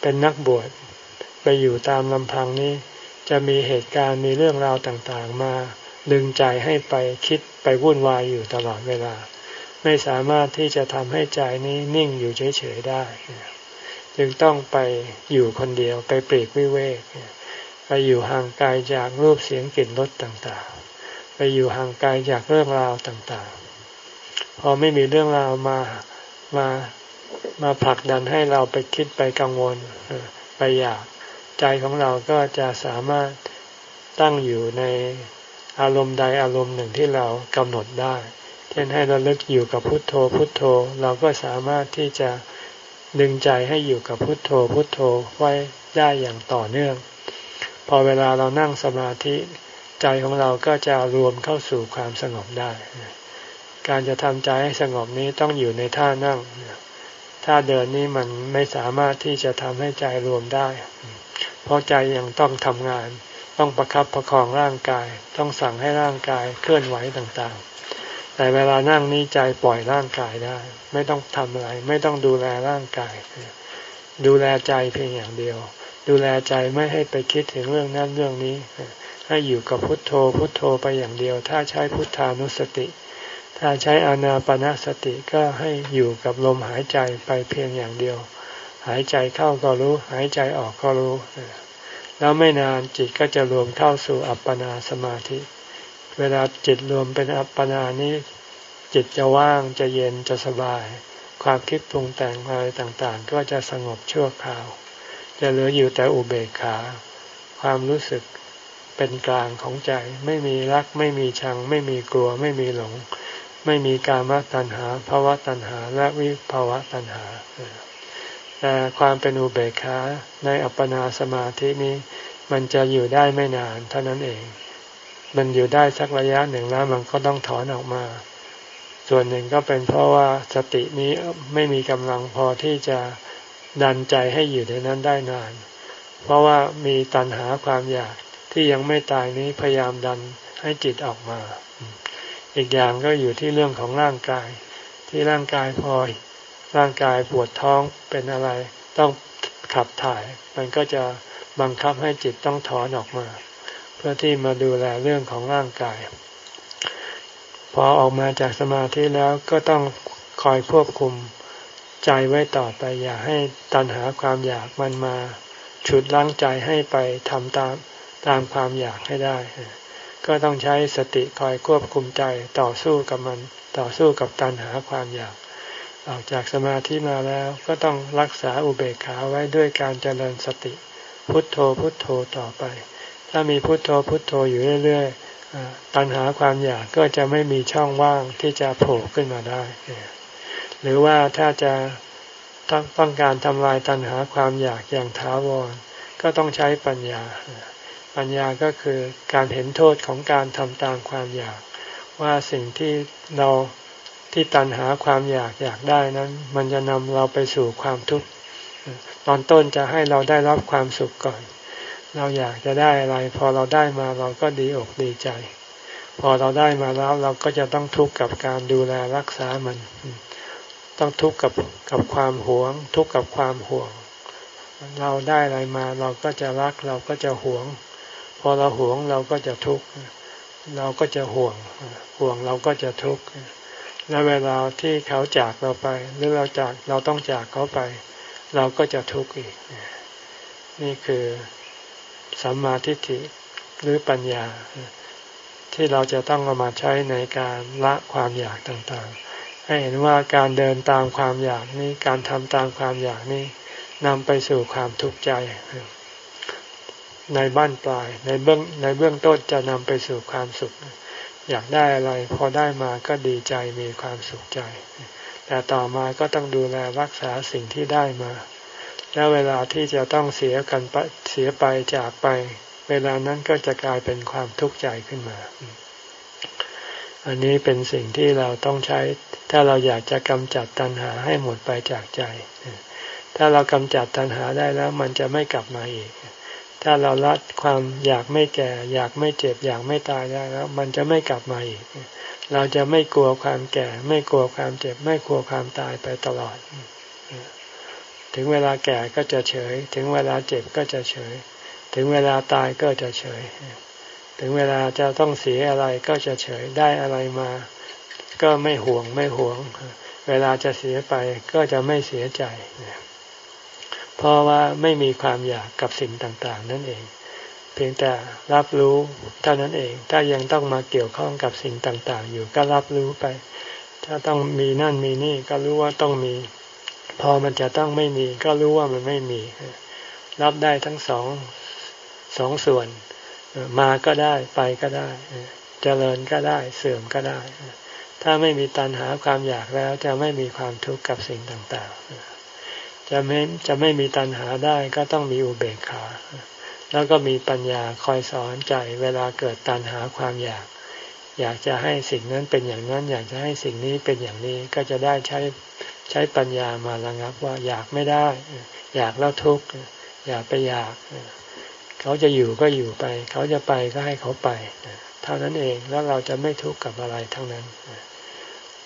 เป็นนักบวชไปอยู่ตามลำพังนี้ จะมีเหตุการณ์มีเรื่องราวต่างๆมา ดึงใจให้ไปคิดไปวุ่นวายอยู่ตลอดเวลา ไม่สามารถที่จะทำให้ใจนี้นิ่งอยู่เฉยๆได้ จึงต้องไปอยู่คนเดียวไปปลีกวิเวก ไปอยู่ห่างไกลจากรูปเสียงกลิ่นรสต่างๆ ไปอยู่ห่างไกลจากเรื่องราวต่างๆ พอไม่มีเรื่องราวมามามาผลักดันให้เราไปคิดไปกังวลไปอยากใจของเราก็จะสามารถตั้งอยู่ใน อารมณ์ใดอารมณ์หนึ่งที่เรากำหนดได้ เช่นให้เราเลิกอยู่กับพุทโธพุทโธ เราก็สามารถที่จะดึงใจให้อยู่กับพุทโธพุทโธไว้ได้อย่างต่อเนื่อง พอเวลาเรานั่งสมาธิใจของเราก็จะรวมเข้าสู่ความสงบได้ การจะทำใจให้สงบนี้ต้องอยู่ในท่านั่งถ้าเดินนี้มันไม่สามารถที่จะทำให้ใจรวมได้ เพราะใจยังต้องทำงาน ต้องประครับประคองร่างกาย ต้องสั่งให้ร่างกายเคลื่อนไหวต่างๆ แต่เวลานั่งนี้ใจปล่อยร่างกายได้ ไม่ต้องทำอะไร ไม่ต้องดูแลร่างกาย ดูแลใจเพียงอย่างเดียว ดูแลใจไม่ให้ไปคิดถึงเรื่องนั้นเรื่องนี้ ให้อยู่กับพุทโธ พุทโธไปอย่างเดียว ถ้าใช้พุทธานุสติ ถ้าใช้อานาปนาสติก็ให้อยู่กับลมหายใจไปเพียงอย่างเดียว หายใจเข้าก็รู้ หายใจออกก็รู้ แล้วไม่นานจิตก็จะรวมเข้าสู่อัปปนาสมาธิ เวลาจิตรวมเป็นอัปปนานี้ จิตจะว่างจะเย็นจะสบาย ความคิดปรุงแต่งอะไรต่างๆ ก็จะสงบชั่วคราว จะเหลืออยู่แต่อุเบกขา ความรู้สึกเป็นกลางของใจ ไม่มีรักไม่มีชัง ไม่มีกลัวไม่มีหลง ไม่มีการมตัณหาภาวะตัณหาและวิภาวะตัณหา แต่ความเป็นอุเบกขาในอัปปนาสมาธินี้ มันจะอยู่ได้ไม่นานเท่านั้นเอง มันอยู่ได้สักระยะหนึ่งแล้วมันก็ต้องถอนออกมา ส่วนหนึ่งก็เป็นเพราะว่าสตินี้ไม่มีกำลังพอที่จะดันใจให้อยู่ในนั้นได้นาน เพราะว่ามีตัณหาความอยากที่ยังไม่ตายนี้พยายามดันให้จิตออกมา อีกอย่างก็อยู่ที่เรื่องของร่างกาย ที่ร่างกายพอ ร่างกายปวดท้องเป็นอะไร ต้องขับถ่าย มันก็จะบังคับให้จิตต้องถอนออกมา เพื่อที่มาดูแลเรื่องของร่างกาย พอออกมาจากสมาธิแล้วก็ต้องคอยควบคุมใจไว้ต่อไป อย่าให้ตันหาความอยากมันมาฉุดล้างใจให้ไปทำตามตามความอยากให้ได้ ก็ต้องใช้สติคอยควบคุมใจต่อสู้กับมัน ต่อสู้กับตันหาความอยาก ออกจากสมาธิมาแล้วก็ต้องรักษาอุเบกขาไว้ด้วยการเจริญสติ พุทโธพุทโธต่อไป ถ้ามีพุทโธพุทโธอยู่เรื่อยๆตัณหาความอยากก็จะไม่มีช่องว่างที่จะโผล่ขึ้นมาได้ หรือว่าถ้าจะต้องการทำลายตัณหาความอยากอย่างถาวรก็ต้องใช้ปัญญา ปัญญาก็คือการเห็นโทษของการทำตามความอยาก ว่าสิ่งที่เรา ที่ตันหาความอยากอยากได้นั้น มันจะนำเราไปสู่ความทุกข์ตอนต้นจะให้เราได้รับความสุขก่อน เราอยากจะได้อะไร พอเราได้มาเราก็ดีอกดีใจ พอเราได้มาแล้วเราก็จะต้องทุกข์กับการดูแลรักษามัน ต้องทุกข์กับกับความหวง ทุกข์กับความห่วง เราได้อะไรมาเราก็จะรักเราก็จะหวง พอเราหวงเราก็จะทุกข์เราก็จะห่วง ห่วงเราก็จะทุกข์ และเวลาที่เขาจากเราไป หรือเราจากเราต้องจากเขาไป เราก็จะทุกข์อีก นี่คือสัมมาทิฏฐิหรือปัญญา ที่เราจะต้องเอามาใช้ในการละความอยากต่างๆ ให้เห็นว่าการเดินตามความอยากนี้การทำตามความอยากนี้นำไปสู่ความทุกข์ใจ ในบ้านปลายในเบื้องในเบื้องต้นจะนำไปสู่ความสุข อยากได้อะไร พอได้มาก็ดีใจมีความสุขใจ แต่ต่อมาก็ต้องดูแลรักษาสิ่งที่ได้มา แล้วเวลาที่จะต้องเสียกันเสียไปจากไป เวลานั้นก็จะกลายเป็นความทุกข์ใจขึ้นมา อันนี้เป็นสิ่งที่เราต้องใช้ ถ้าเราอยากจะกำจัดตัณหาให้หมดไปจากใจ ถ้าเรากำจัดตัณหาได้แล้วมันจะไม่กลับมาอีก ถ้าเราละความอยากไม่แก่ อยากไม่เจ็บ อยากไม่ตายได้แล้ว มันจะไม่กลับมาอีก เราจะไม่กลัวความแก่ ไม่กลัวความเจ็บ ไม่กลัวความตายไปตลอด ถึงเวลาแก่ก็จะเฉย ถึงเวลาเจ็บก็จะเฉย ถึงเวลาตายก็จะเฉย ถึงเวลาจะต้องเสียอะไรก็จะเฉย ได้อะไรมา ก็ไม่ห่วงไม่ห่วง เวลาจะเสียไปก็จะไม่เสียใจ เพราะว่าไม่มีความอยากกับสิ่งต่างๆ นั่นเอง เพียงแต่รับรู้เท่านั้นเอง ถ้ายังต้องมาเกี่ยวข้องกับสิ่งต่างๆ อยู่ก็รับรู้ไป ถ้าต้องมีนั่นมีนี่ก็รู้ว่าต้องมี พอมันจะต้องไม่มี ก็รู้ว่ามันไม่มี รับได้ทั้งสองสองส่วน มาก็ได้ไปก็ได้เจริญก็ได้เสื่อมก็ได้ ถ้าไม่มีตัณหาความอยากแล้วจะไม่มีความทุกข์กับสิ่งต่างๆ จะไม่จะไม่มีตัณหาได้ก็ต้องมีอุเบกขา แล้วก็มีปัญญาคอยสอนใจเวลาเกิดตัณหาความอยาก อยากจะให้สิ่งนั้นเป็นอย่างนั้น อยากจะให้สิ่งนี้เป็นอย่างนี้ก็จะได้ใช้ใช้ปัญญามาระงับว่าอยากไม่ได้ อยากแล้วทุกข์อยากไปอยาก เขาจะอยู่ก็อยู่ไป เขาจะไปก็ให้เขาไป เท่านั้นเองแล้วเราจะไม่ทุกข์กับอะไรทั้งนั้น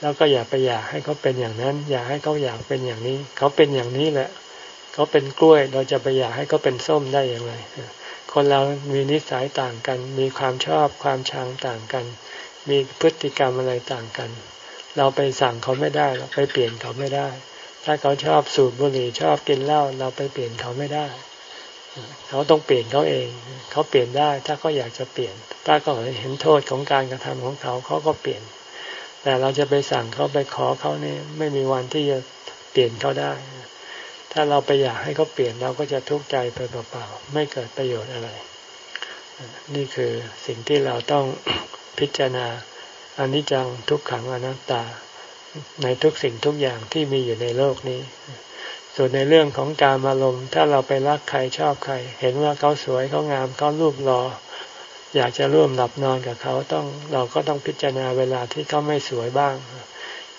แล้วก็อย่าไปอยากให้เขาเป็นอย่างนั้น อยากให้เขาอยากเป็นอย่างนี้ เขาเป็นอย่างนี้แหละ เขาเป็นกล้วยเราจะไปอยากให้เขาเป็นส้มได้อย่างไรคนเรามีนิสัยต่างกัน มีความชอบความชังต่างกัน มีพฤติกรรมอะไรต่างกัน เราไปสั่งเขาไม่ได้เราไปเปลี่ยนเขาไม่ได้ ถ้าเขาชอบสูบบุหรี่ชอบกินเหล้าเราไปเปลี่ยนเขาไม่ได้ เขาต้องเปลี่ยนเขาเอง เขาเปลี่ยนได้ถ้าเขาอยากจะเปลี่ยน ถ้าเขาเห็นโทษของการกระทำของเขาเขาก็เปลี่ยน แต่เราจะไปสั่งเขาไปขอเขาเนี่ยไม่มีวันที่จะเปลี่ยนเขาได้ ถ้าเราไปอยากให้เขาเปลี่ยนเราก็จะทุกข์ใจไปเปล่าๆไม่เกิดประโยชน์อะไร นี่คือสิ่งที่เราต้องพิจารณาอนิจจังทุกขังอนัตตา ในทุกสิ่งทุกอย่างที่มีอยู่ในโลกนี้ ส่วนในเรื่องของการอารมณ์ถ้าเราไปรักใครชอบใคร เห็นว่าเขาสวยเขางามเขารูปหลอ่อ อยากจะร่วมหลับนอนกับเขาต้องเราก็ต้องพิจารณาเวลาที่เขาไม่สวยบ้าง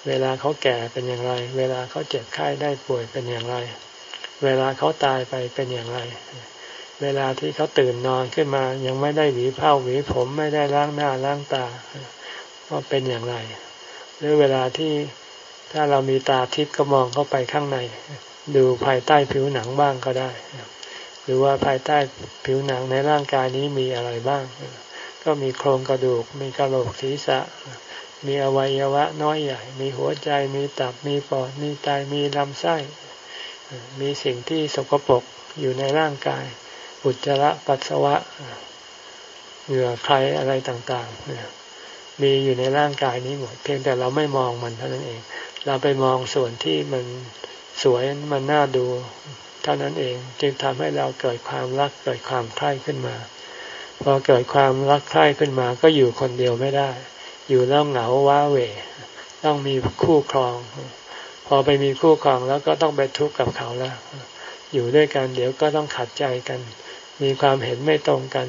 เวลาเขาแก่เป็นอย่างไร เวลาเขาเจ็บไข้ได้ป่วยเป็นอย่างไร เวลาเขาตายไปเป็นอย่างไร เวลาที่เขาตื่นนอนขึ้นมา ยังไม่ได้หวีผ้าหวีผมไม่ได้ล้างหน้าล้างตาว่าเป็นอย่างไร หรือเวลาที่ถ้าเรามีตาทิพย์ก็มองเข้าไปข้างใน ดูภายใต้ผิวหนังบ้างก็ได้ หรือว่าภายใต้ผิวหนังในร่างกายนี้มีอะไรบ้าง ก็มีโครงกระดูก มีกระโหลกศีรษะ มีอวัยวะน้อยใหญ่ มีหัวใจ มีตับ มีปอด มีไต มีลำไส้ มีสิ่งที่สกปรกอยู่ในร่างกาย อุจจาระปัสสาวะ เหงื่อใครอะไรต่างๆ มีอยู่ในร่างกายนี้หมด เพียงแต่เราไม่มองมันเท่านั้นเอง เราไปมองส่วนที่มันสวย มันน่าดู เท่านั้นเองจึงทำให้เราเกิดความรักเกิดความใคร่ขึ้นมา พอเกิดความรักใคร่ขึ้นมาก็อยู่คนเดียวไม่ได้ อยู่แล้วเหงาว้าเหวต้องมีคู่ครอง พอไปมีคู่ครองแล้วก็ต้องไปทุกข์กับเขาแล้วอยู่ด้วยกันเดี๋ยวก็ต้องขัดใจกัน มีความเห็นไม่ตรงกัน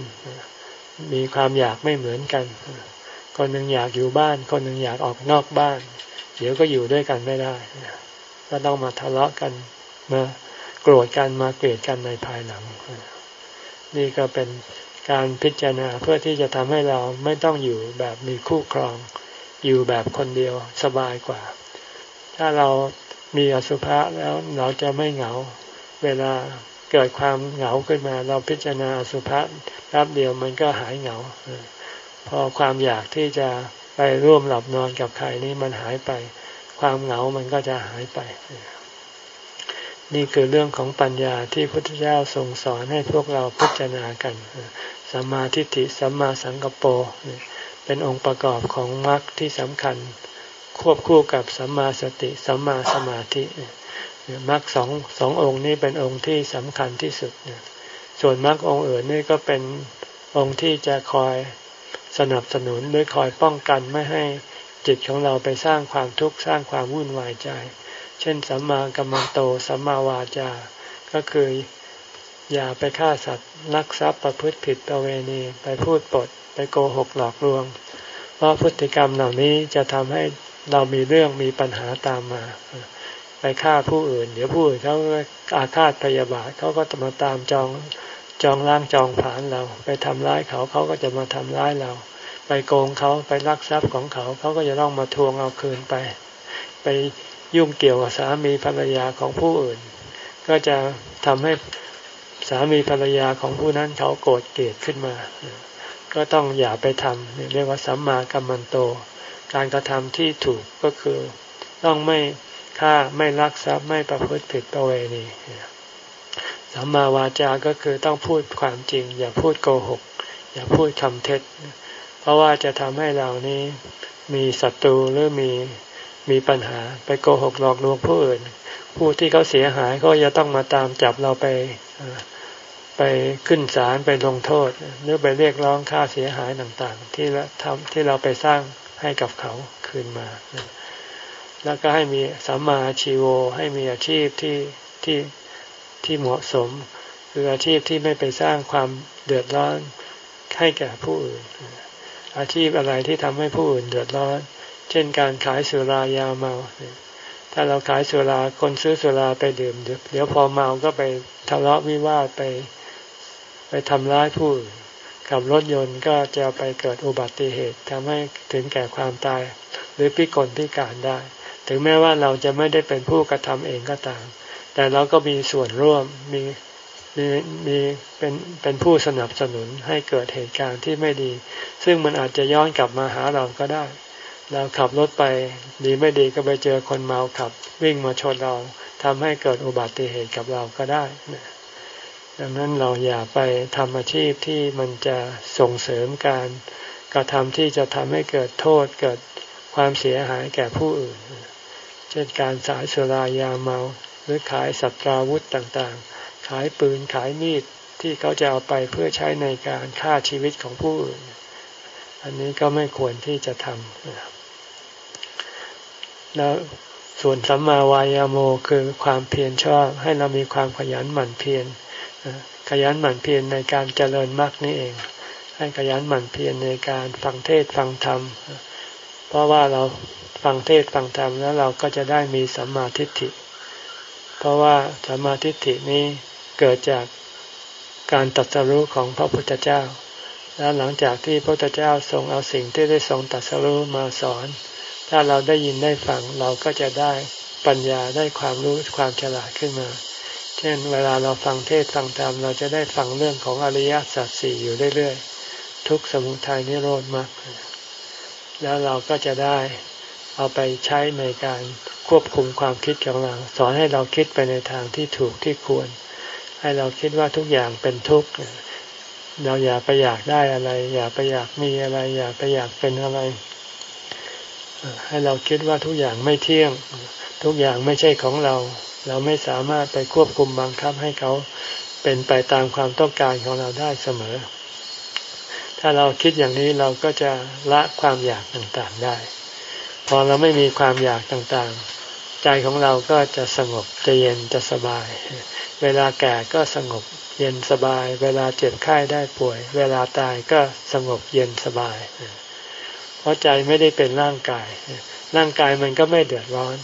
มีความอยากไม่เหมือนกัน คนหนึ่งอยากอยู่บ้าน คนหนึ่งอยากออกนอกบ้าน เดี๋ยวก็อยู่ด้วยกันไม่ได้ก็ต้องมาทะเลาะกันมา โกรธกันมาเกลียดกันในภายหลัง นี่ก็เป็นการพิจารณาเพื่อที่จะทำให้เราไม่ต้องอยู่แบบมีคู่ครอง อยู่แบบคนเดียวสบายกว่า ถ้าเรามีอสุภะแล้วเราจะไม่เหงา เวลาเกิดความเหงาขึ้นมา เราพิจารณาอสุภะแป๊บเดียวมันก็หายเหงา พอความอยากที่จะไปร่วมหลับนอนกับใครนี่มันหายไป ความเหงามันก็จะหายไป นี่คือเรื่องของปัญญาที่พุทธเจ้าทรงสอนให้พวกเราพิจารณากันสัมมาทิฏฐิสัมมาสังกปรเป็นองค์ประกอบของมรรคที่สำคัญ ควบคู่กับสัมมาสติสัมมาสมาธิมรรคสองสององค์นี้เป็นองค์ที่สำคัญที่สุด ส่วนมรรคองค์อื่นนี่ก็เป็นองค์ที่จะคอยสนับสนุนหรือคอยป้องกันไม่ให้จิตของเราไปสร้างความทุกข์สร้างความวุ่นวายใจ เช่นสัมมากัมมันโตสัมมาวาจา ก็คืออย่าไปฆ่าสัตว์ลักทรัพย์ประพฤติผิดประเวณีไปพูดปด ไปโกหกหลอกลวง เพราะพฤติกรรมเหล่านี้จะทำให้เรามีเรื่องมีปัญหาตามมา ไปฆ่าผู้อื่น เดี๋ยวผู้อื่นเขาอาฆาตพยาบาทเขาก็จะมาตามจองจองล้างจองผานเรา ไปทำร้ายเขาเขาก็จะมาทำร้ายเรา ไปโกงเขาไปลักทรัพย์ของเขาเขาก็จะต้องมาทวงเอาคืนไป ไป ยุ่งเกี่ยวกับสามีภรรยาของผู้อื่น ก็จะทำให้สามีภรรยาของผู้นั้นเขาโกรธเกลียดขึ้นมา ก็ต้องอย่าไปทำเรียกว่าสัมมากัมมันโต การกระทำที่ถูกก็คือต้องไม่ฆ่าไม่ลักทรัพย์ไม่ประพฤติผิดประเวณีสัมมาวาจาก็คือต้องพูดความจริง อย่าพูดโกหก อย่าพูดคำเท็จ เพราะว่าจะทำให้เรานี้มีศัตรูหรือมี มีปัญหา ไปโกหกหลอกลวงผู้อื่น ผู้ที่เขาเสียหายก็จะต้องมาตามจับเราไปไปขึ้นศาลไปลงโทษหรือไปเรียกร้องค่าเสียหายต่างๆ ที่เราทำที่เราไปสร้างให้กับเขาคืนมา แล้วก็ให้มีสัมมาชีโวให้มีอาชีพที่ที่ที่เหมาะสม คืออาชีพที่ไม่ไปสร้างความเดือดร้อนให้แก่ผู้อื่น อาชีพอะไรที่ทำให้ผู้อื่นเดือดร้อน เช่นการขายสุรายาเมา ถ้าเราขายสุราคนซื้อสุราไปดื่ม เดี๋ยวพอเมาก็ไปทะเลาะวิวาทไป ไปทำร้ายผู้อื่นกับรถยนต์ก็จะไปเกิดอุบัติเหตุทำให้ถึงแก่ความตาย หรือพิกลพิการได้ ถึงแม้ว่าเราจะไม่ได้เป็นผู้กระทำเองก็ตาม แต่เราก็มีส่วนร่วมมีมีมีเป็นเป็นผู้สนับสนุนให้เกิดเหตุการณ์ที่ไม่ดี ซึ่งมันอาจจะย้อนกลับมาหาเราก็ได้ เราขับรถไปดีไม่ดีก็ไปเจอคนเมาขับ วิ่งมาชนเราทำให้เกิดอุบัติเหตุกับเราก็ได้ดังนั้นเราอย่าไปทำอาชีพที่มันจะส่งเสริมการกระทำที่จะทำให้เกิดโทษเกิดความเสียหายแก่ผู้อื่น เช่นการสายสุรายาเมา หรือขายสัตราวุธต่างๆ ขายปืนขายมีดที่เขาจะเอาไปเพื่อใช้ในการฆ่าชีวิตของผู้อื่น อันนี้ก็ไม่ควรที่จะทำ แล้วส่วนสัมมาวายาโมคือความเพียรชอบให้เรามีความขยันหมั่นเพียรขยันหมั่นเพียรในการเจริญมรรคนี่เอง ให้ขยันหมั่นเพียรในการฟังเทศฟังธรรม เพราะว่าเราฟังเทศฟังธรรมแล้วเราก็จะได้มีสัมมาทิฏฐิ เพราะว่าสัมมาทิฏฐินี้เกิดจากการตัดสรู้ของพระพุทธเจ้า แล้วหลังจากที่พระพุทธเจ้าทรงเอาสิ่งที่ได้ทรงตัดสรู้มาสอน ถ้าเราได้ยินได้ฟังเราก็จะได้ปัญญาได้ความรู้ความฉลาดขึ้นมา เช่น เวลาเราฟังเทศฟังธรรมเราจะได้ฟังเรื่องของอริยสัจสี่อยู่เรื่อยๆ ทุกสมุทัยนิโรธมรรคแล้วเราก็จะได้เอาไปใช้ในการควบคุมความคิดของเรา สอนให้เราคิดไปในทางที่ถูกที่ควร ให้เราคิดว่าทุกอย่างเป็นทุกข์เราอย่าไปอยากได้อะไร อย่าไปอยากมีอะไร อย่าไปอยากเป็นอะไร ให้เราคิดว่าทุกอย่างไม่เที่ยง ทุกอย่างไม่ใช่ของเรา เราไม่สามารถไปควบคุมบังคับให้เขาเป็นไปตามความต้องการของเราได้เสมอ ถ้าเราคิดอย่างนี้เราก็จะละความอยากต่างๆได้ พอเราไม่มีความอยากต่างๆ ใจของเราก็จะสงบจะเย็นจะสบาย เวลาแก่ก็สงบเย็นสบาย เวลาเจ็บไข้ได้ป่วย เวลาตายก็สงบเย็นสบายเราะใจไม่ได้เป็นร่างกาย ร่างกายมันก็ไม่เดือดร้อน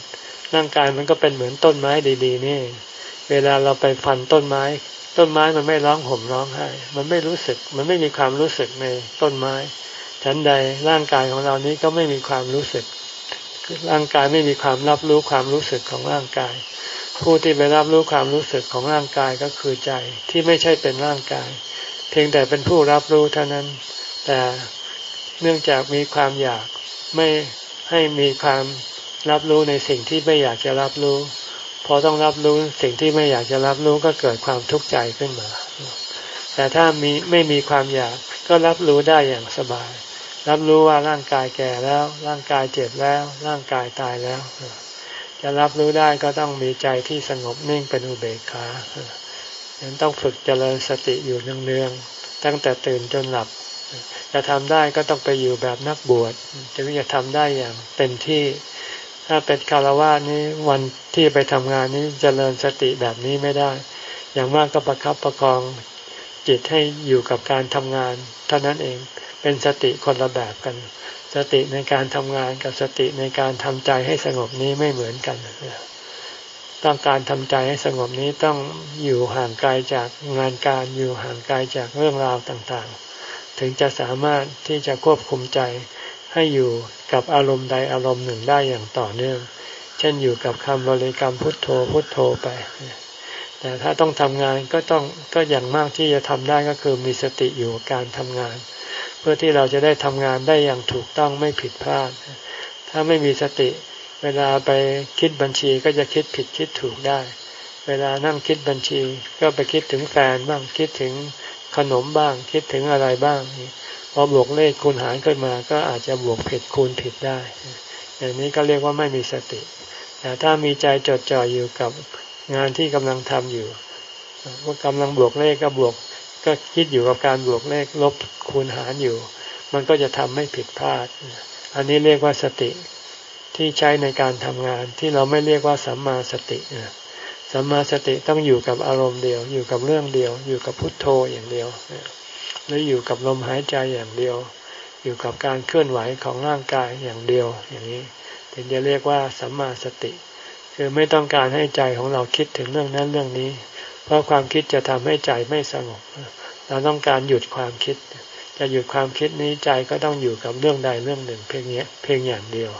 ร่างกายมันก็เป็นเหมือนต้นไม้ดีๆ นี่ เวลาเราไปฟันต้นไม้ ต้นไม้มันไม่ร้องห่มร้องไห้ มันไม่รู้สึก มันไม่มีความรู้สึกในต้นไม้ ฉันใดร่างกายของเรานี้ก็ไม่มีความรู้สึก ร่างกายไม่มีความรับรู้ความรู้สึกของร่างกาย ผู้ที่ไปรับรู้ความรู้สึกของร่างกายก็คือใจที่ไม่ใช่เป็นร่างกาย เพียงแต่เป็นผู้รับรู้เท่านั้น แต่ เนื่องจากมีความอยากไม่ให้มีความรับรู้ในสิ่งที่ไม่อยากจะรับรู้ พอต้องรับรู้สิ่งที่ไม่อยากจะรับรู้ก็เกิดความทุกข์ใจขึ้นมา แต่ถ้ามีไม่มีความอยากก็รับรู้ได้อย่างสบาย รับรู้ว่าร่างกายแก่แล้ว ร่างกายเจ็บแล้ว ร่างกายตายแล้ว จะรับรู้ได้ก็ต้องมีใจที่สงบนิ่งเป็นอุเบกขายังต้องฝึกเจริญสติอยู่เนืองๆตั้งแต่ตื่นจนหลับ จะทำได้ก็ต้องไปอยู่แบบนักบวชจะจะทำได้อย่างเต็มที่ ถ้าเป็นคารวะนี้วันที่ไปทำงานนี้จเจริญสติแบบนี้ไม่ได้ อย่างมากก็ประครับประคองจิตให้อยู่กับการทำงาน เท่านั้นเองเป็นสติคนละแบบกัน สติในการทำงานกับสติในการทำใจให้สงบนี้ไม่เหมือนกันต้องการทำใจให้สงบนี้ต้องอยู่ห่างไกลจากงานการอยู่ห่างไกลจากเรื่องราวต่างๆ ถึงจะสามารถที่จะควบคุมใจให้อยู่กับอารมณ์ใดอารมณ์หนึ่งได้อย่างต่อเนื่อง เช่นอยู่กับคำบริกรรมพุทโธพุทโธไป แต่ถ้าต้องทำงานก็ต้องก็อย่างมากที่จะทำได้ก็คือมีสติอยู่กับการทำงาน เพื่อที่เราจะได้ทำงานได้อย่างถูกต้องไม่ผิดพลาด ถ้าไม่มีสติ เวลาไปคิดบัญชีก็จะคิดผิดคิดถูกได้ เวลานั่งคิดบัญชี ก็ไปคิดถึงแฟนบ้างคิดถึง ขนมบ้างคิดถึงอะไรบ้างพอบวกเลขคูณหารขึ้นมา ก็อาจจะบวกผิดคูณผิดได้ อย่างนี้ก็เรียกว่าไม่มีสติ แต่ถ้ามีใจจดจ่ออยู่กับงานที่กำลังทำอยู่ ว่ากำลังบวกเลขก็บวก ก็คิดอยู่กับการบวกเลขลบคูณหารอยู่ มันก็จะทำไม่ผิดพลาด อันนี้เรียกว่าสติที่ใช้ในการทำงานที่เราไม่เรียกว่าสัมมาสติ สัมมาสติต้องอยู่กับอารมณ์เดียว อยู่กับเรื่องเดียว อยู่กับพุทโธอย่างเดียวหรืออยู่กับลมหายใจอย่างเดียว อยู่กับการเคลื่อนไหวของร่างกายอย่างเดียวอย่างนี้ถึงจะเรียกว่าสัมมาสติ คือไม่ต้องการให้ใจของเราคิดถึงเรื่องนั้นเรื่องนี้ เพราะความคิดจะทำให้ใจไม่สงบ เราต้องการหยุดความคิด จะหยุดความคิดนี้ใจก็ต้องอยู่กับเรื่องใดเรื่องหนึ่งเพียงนี้เพียงอย่างเดียว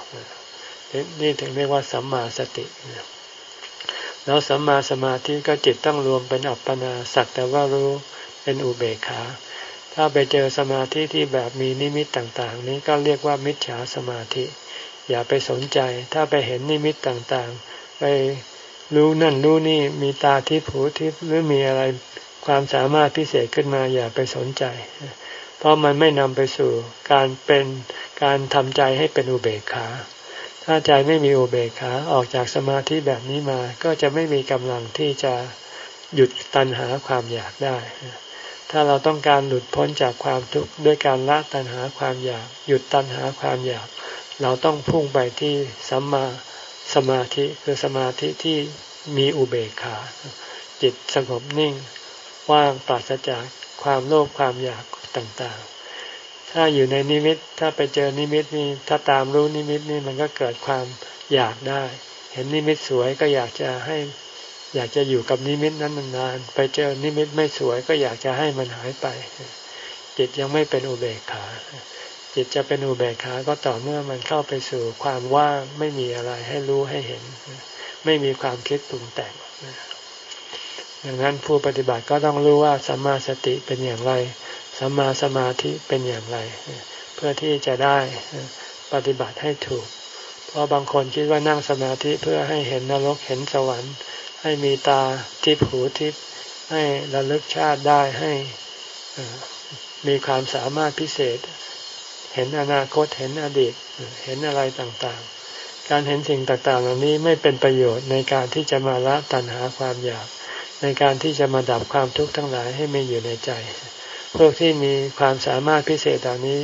นี่ถึงเรียกว่าสัมมาสติ แล้วสัมมาสมาธิก็จิตต้องรวมเป็นอัปปนาสักแต่ว่ารู้เป็นอุเบกขา ถ้าไปเจอสมาธิที่แบบมีนิมิตต่างๆ นี้ก็เรียกว่ามิจฉาสมาธิ อย่าไปสนใจ ถ้าไปเห็นนิมิตต่างๆ ไปรู้นั่นรู้นี่มีตาทิพหูทิพหรือมีอะไรความสามารถพิเศษขึ้นมาอย่าไปสนใจ เพราะมันไม่นำไปสู่การเป็นการทำใจให้เป็นอุเบกขา ถ้าใจไม่มีอุเบกขาออกจากสมาธิแบบนี้มา ก็จะไม่มีกำลังที่จะหยุดตัณหาความอยากได้ ถ้าเราต้องการหลุดพ้นจากความทุกข์ด้วยการละตัณหาความอยาก หยุดตัณหาความอยาก เราต้องพุ่งไปที่สัมมาสมาธิคือสมาธิที่มีอุเบกขา จิตสงบนิ่ง ว่างปราศจากความโลภความอยากต่างๆ ถ้าอยู่ในนิมิต ถ้าไปเจอนิมิตนี่ถ้าตามรู้นิมิตนี่มันก็เกิดความอยากได้ เห็นนิมิตสวยก็อยากจะให้ อยากจะอยู่กับนิมิตนั้นนานๆไปเจอนิมิตไม่สวยก็อยากจะให้มันหายไป จิตยังไม่เป็นอุเบกขา จิตจะเป็นอุเบกขาก็ต่อเมื่อมันเข้าไปสู่ความว่างไม่มีอะไรให้รู้ให้เห็น ไม่มีความคิดปรุงแต่งดังนั้นผู้ปฏิบัติก็ต้องรู้ว่าสัมมาสติเป็นอย่างไร สัมมาสมาธิเป็นอย่างไร เพื่อที่จะได้ปฏิบัติให้ถูก เพราะบางคนคิดว่านั่งสมาธิเพื่อให้เห็นนรกเห็นสวรรค์ ให้มีตาทิพหูทิพให้ระลึกชาติได้ให้มีความสามารถพิเศษ เห็นอนาคตเห็นอดีตเห็นอะไรต่างๆ การเห็นสิ่งต่างๆ เหล่านี้ไม่เป็นประโยชน์ในการที่จะมาละตัณหาความอยาก ในการที่จะมาดับความทุกข์ทั้งหลายให้ไม่อยู่ในใจ พวกที่มีความสามารถพิเศษเหล่านี้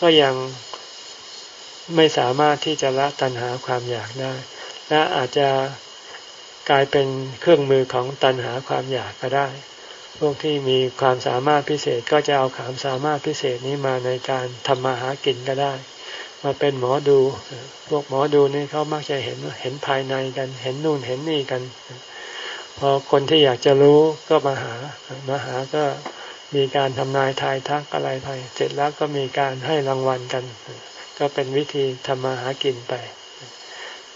ก็ยังไม่สามารถที่จะละตัณหาความอยากได้ และอาจจะกลายเป็นเครื่องมือของตัณหาความอยากก็ได้ พวกที่มีความสามารถพิเศษก็จะเอาความสามารถพิเศษนี้มาในการทำมาหากินก็ได้ มาเป็นหมอดู พวกหมอดูนี่เขามักจะเห็นเห็นภายในกัน เห็นนู่นเห็นนี่กัน พอคนที่อยากจะรู้ก็มาหา มาหาก็ มีการทำนายทายทักอะไรไปเสร็จแล้วก็มีการให้รางวัลกัน ก็เป็นวิธีทำมาหากินไป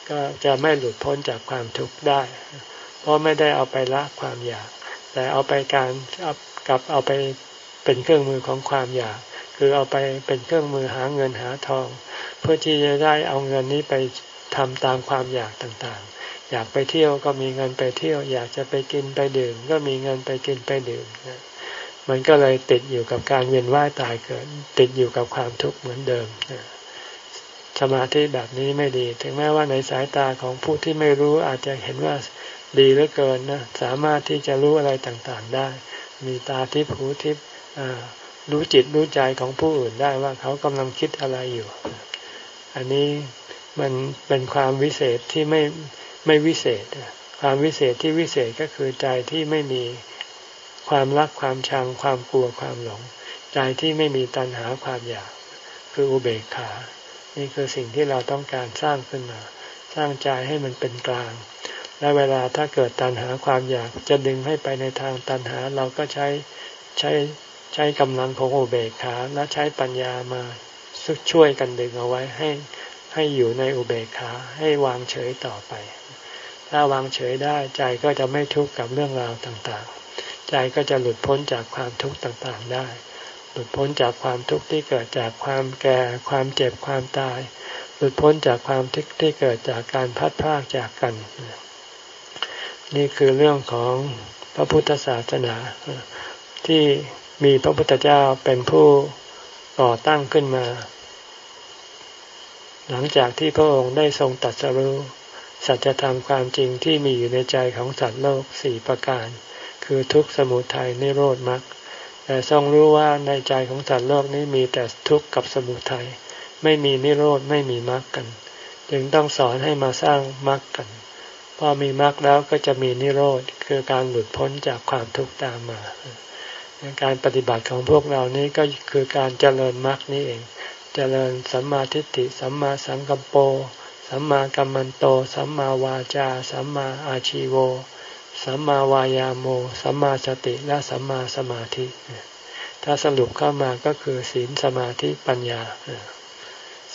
ก็จะไม่หลุดพ้นจากความทุกข์ได้ เพราะไม่ได้เอาไปละความอยาก แต่เอาไปการกับเอาไปเป็นเครื่องมือของความอยาก คือเอาไปเป็นเครื่องมือหาเงินหาทอง เพื่อที่จะได้เอาเงินนี้ไปทำตามความอยากต่างๆ อยากไปเที่ยวก็มีเงินไปเที่ยว อยากจะไปกินไปดื่ม ก็มีเงินไปกินไปดื่ม มันก็เลยติดอยู่กับการเวียนว่ายตายเกิด ติดอยู่กับความทุกข์เหมือนเดิมสมาธิแบบนี้ไม่ดี ถึงแม้ว่าในสายตาของผู้ที่ไม่รู้อาจจะเห็นว่าดีเหลือเกินนะสามารถที่จะรู้อะไรต่างๆได้ มีตาทิพย์หูทิพย์รู้จิตรู้ใจของผู้อื่นได้ว่าเขากำลังคิดอะไรอยู่ อันนี้มันเป็นความวิเศษที่ไม่ไม่วิเศษ ความวิเศษที่วิเศษก็คือใจที่ไม่มี ความรักความชังความกลัวความหลง ใจที่ไม่มีตัณหาความอยาก คืออุเบกขา นี่คือสิ่งที่เราต้องการสร้างขึ้นมา สร้างใจให้มันเป็นกลาง และเวลาถ้าเกิดตัณหาความอยากจะดึงให้ไปในทางตัณหาเราก็ใช้ใช้ใช้กำลังของอุเบกขาและใช้ปัญญามาช่วยกันดึงเอาไว้ให้ให้อยู่ในอุเบกขาให้วางเฉยต่อไป ถ้าวางเฉยได้ใจก็จะไม่ทุกข์กับเรื่องราวต่างๆ ใจก็จะหลุดพ้นจากความทุกข์ต่างๆได้ หลุดพ้นจากความทุกข์ที่เกิดจากความแก่ ความเจ็บความตาย หลุดพ้นจากความทุกข์ที่เกิดจากการพัดพากจากกัน นี่คือเรื่องของพระพุทธศาสนา ที่มีพระพุทธเจ้าเป็นผู้ก่อตั้งขึ้นมา หลังจากที่พระองค์ได้ทรงตัดสรู้สัจธรรมความจริงที่มีอยู่ในใจของสัตว์โลกสี่ประการ คือทุกข์สมุทัยนิโรธมรรคแต่ทรงรู้ว่าในใจของสัตว์โลกนี้มีแต่ทุกข์กับสมุทัยไม่มีนิโรธไม่มีมรรคกัน จึงต้องสอนให้มาสร้างมรรคกันพอมีมรรคแล้วก็จะมีนิโรธคือการหลุดพ้นจากความทุกข์ตามมา การปฏิบัติของพวกเรานี้ก็คือการเจริญมรรคนี้เอง เจริญสัมมาทิฏฐิสัมมาสังกัปโป สัมมากัมมันโต สัมมาวาจา สัมมาอาชิโว สัมมาวายาโมสัมมาสติและสัมมาสมาธิ ถ้าสรุปเข้ามาก็คือศีลสมาธิปัญญา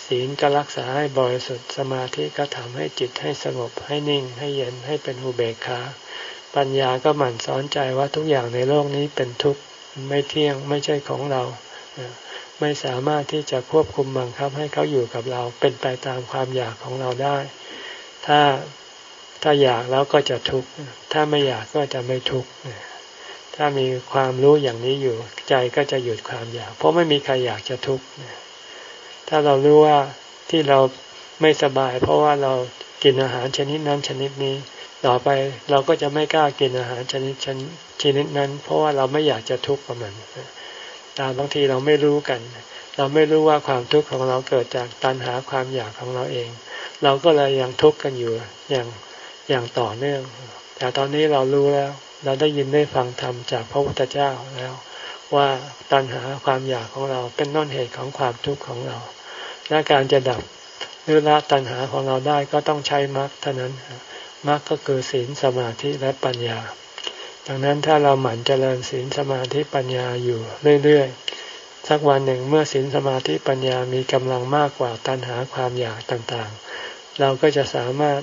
ศีลก็รักษาให้บริสุทธิ์สมาธิก็ทำให้จิตให้สงบให้นิ่ง ให้เย็นให้เป็นอุเบกขาปัญญาก็หมั่นสอนใจว่าทุกอย่างในโลกนี้เป็นทุกข์ไม่เที่ยงไม่ใช่ของเรา ไม่สามารถที่จะควบคุมบังคับให้เขาอยู่กับเราเป็นไปตามความอยากของเราได้ ถ้า ถ้าอยากแล้วก็จะทุกข์ ถ้าไม่อยากก็จะไม่ทุกข์ ถ้ามีความรู้อย่างนี้อยู่ ใจก็จะหยุดความอยาก เพราะไม่มีใครอยากจะทุกข์ ถ้าเรารู้ว่าที่เราไม่สบาย เพราะว่าเรากินอาหารชนิดนั้นชนิดนี้ ต่อไปเราก็จะไม่กล้ากินอาหารชนิดชนิดนั้น เพราะว่าเราไม่อยากจะทุกข์กับมันแต่บางทีเราไม่รู้กัน เราไม่รู้ว่าความทุกข์ของเราเกิดจากตัณหาความอยากของเราเอง เราก็เลยยังทุกข์กันอยู่อย่าง อย่างต่อเนื่อง แต่ตอนนี้เรารู้แล้ว เราได้ยินได้ฟังธรรมจากพระพุทธเจ้าแล้ว ว่าตัณหาความอยากของเราเป็นต้นเหตุของความทุกข์ของเรา และการจะดับหรือละตัณหาของเราได้ก็ต้องใช้มรรคเท่านั้นมรรคก็คือศีลสมาธิและปัญญา ดังนั้นถ้าเราหมั่นเจริญศีลสมาธิปัญญาอยู่เรื่อยๆสักวันหนึ่งเมื่อศีลสมาธิปัญญามีกำลังมากกว่าตัณหาความอยากต่างๆ เราก็จะสามารถ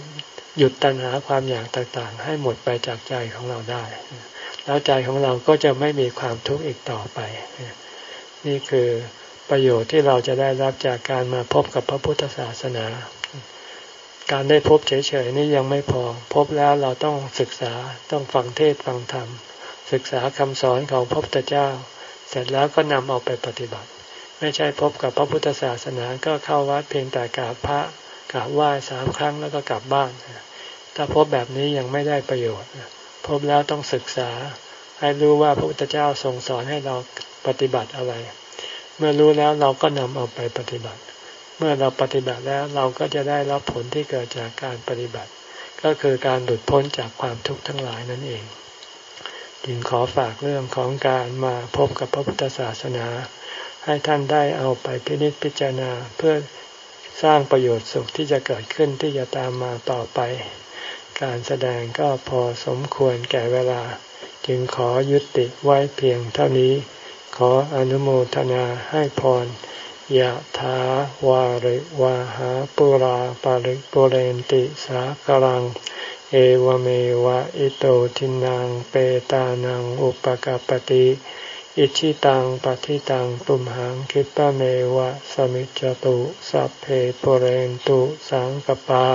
หยุดตัณหาความอยากต่างๆ ให้หมดไปจากใจของเราได้ แล้วใจของเราก็จะไม่มีความทุกข์อีกต่อไป นี่คือประโยชน์ที่เราจะได้รับจากการมาพบกับพระพุทธศาสนา การได้พบเฉยๆนี่ยังไม่พอ พบแล้วเราต้องศึกษาต้องฟังเทศฟังธรรม ศึกษาคำสอนของพระพุทธเจ้า เสร็จแล้วก็นำเอาไปปฏิบัติ ไม่ใช่พบกับพระพุทธศาสนาก็เข้าวัดเพียงแต่กราบพระ กราบไหว้สามครั้งแล้วก็กลับบ้าน ถ้าพบแบบนี้ยังไม่ได้ประโยชน์ พบแล้วต้องศึกษา ให้รู้ว่าพระพุทธเจ้าทรงสอนให้เราปฏิบัติอะไร เมื่อรู้แล้วเราก็นำเอาไปปฏิบัติ เมื่อเราปฏิบัติแล้วเราก็จะได้รับผลที่เกิดจากการปฏิบัติ ก็คือการหลุดพ้นจากความทุกข์ทั้งหลายนั่นเองจึงขอฝากเรื่องของการมาพบกับพระพุทธศาสนา ให้ท่านได้เอาไปพินิจพิจารณาเพื่อ สร้างประโยชน์สุขที่จะเกิดขึ้นที่จะตามมาต่อไป การแสดงก็พอสมควรแก่เวลา จึงขอยุติไว้เพียงเท่านี้ ขออนุโมทนาให้พรยะถาวาริวาหาปุราปาริปุเรนติสากลัง เอวเมวะอิโตทินังเปตานังอุปกปติ อิชิตังปฏิตังตุมหังคิปะเมวะสมิจจตุสัพเพปเรนตุสังกปา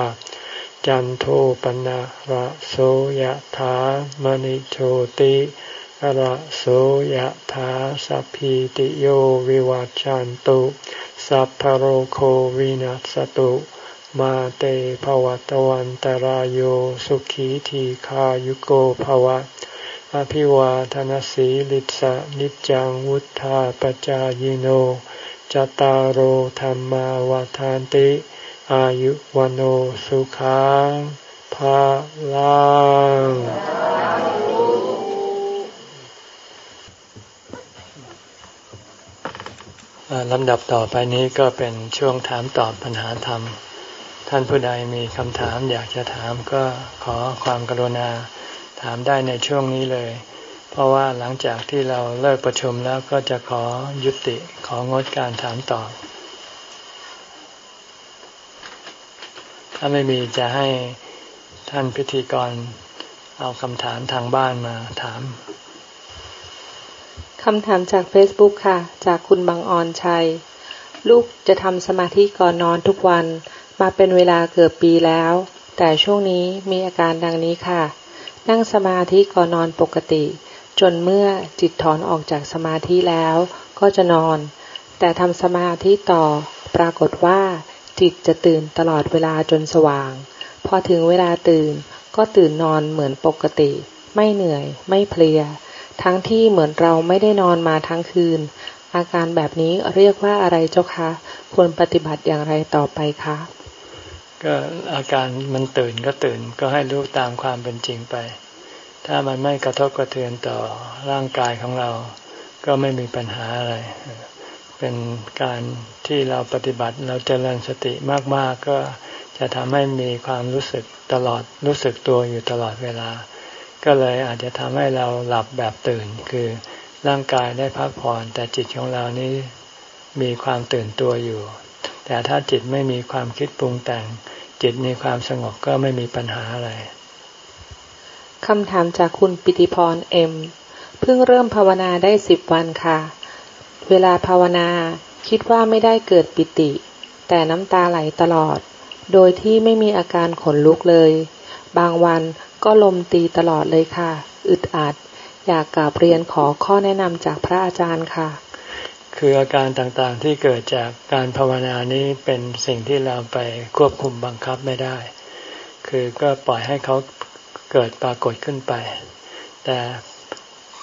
จันโทปนะระโสยถามณิโชติระโสยถาสัพพิติโยวิวัจจันตุสัพพโรโควินัสตุมาเตภวัตวันตารโยสุขีทีขายุโกภวะ อภิวาทนสีลิสะนิจังวุธาปจายโนจตารโหธรรมาวาทานติ อายุวันสุขังภาลังลำดับต่อไปนี้ก็เป็นช่วงถามตอบปัญหาธรรม ท่านผู้ใดมีคำถามอยากจะถามก็ขอความกรุณา ถามได้ในช่วงนี้เลย เพราะว่าหลังจากที่เราเลิกประชุมแล้วก็จะขอยุติของดการถามตอบ ถ้าไม่มีจะให้ท่านพิธีกรเอาคำถามทางบ้านมาถามคำถามจาก Facebook ค่ะ จากคุณบางออนชัย ลูกจะทำสมาธิก่อนนอนทุกวันมาเป็นเวลาเกือบปีแล้ว แต่ช่วงนี้มีอาการดังนี้ค่ะ นั่งสมาธิก่อนนอนปกติ จนเมื่อจิตถอนออกจากสมาธิแล้วก็จะนอน แต่ทำสมาธิต่อปรากฏว่าจิตจะตื่นตลอดเวลาจนสว่าง พอถึงเวลาตื่นก็ตื่นนอนเหมือนปกติ ไม่เหนื่อย ไม่เพลีย ทั้งที่เหมือนเราไม่ได้นอนมาทั้งคืน อาการแบบนี้เรียกว่าอะไรเจ้าคะ ควรปฏิบัติอย่างไรต่อไปคะ ก็อาการมันตื่นก็ตื่นก็ให้รู้ตามความเป็นจริงไป ถ้ามันไม่กระทบกระเทือนต่อร่างกายของเรา ก็ไม่มีปัญหาอะไร เป็นการที่เราปฏิบัติเราจเจริญสติมากๆก็จะทำให้มีความรู้สึกตลอดรู้สึกตัวอยู่ตลอดเวลา ก็เลยอาจจะทำให้เราหลับแบบตื่น คือร่างกายได้พักผ่อนแต่จิตของเรานี้มีความตื่นตัวอยู่ แต่ถ้าจิตไม่มีความคิดปรุงแต่ง จิตมีความสงบก็ไม่มีปัญหาอะไรคำถามจากคุณปิติพรเอ็มเพิ่งเริ่มภาวนาได้สิบวันค่ะ เวลาภาวนาคิดว่าไม่ได้เกิดปิติ แต่น้ำตาไหลตลอด โดยที่ไม่มีอาการขนลุกเลย บางวันก็ลมตีตลอดเลยค่ะ อึดอัด อยากกราบเรียนขอข้อแนะนำจากพระอาจารย์ค่ะ คืออาการต่างๆที่เกิดจากการภาวนานี้เป็นสิ่งที่เราไปควบคุมบังคับไม่ได้ คือก็ปล่อยให้เขาเกิดปรากฏขึ้นไป แต่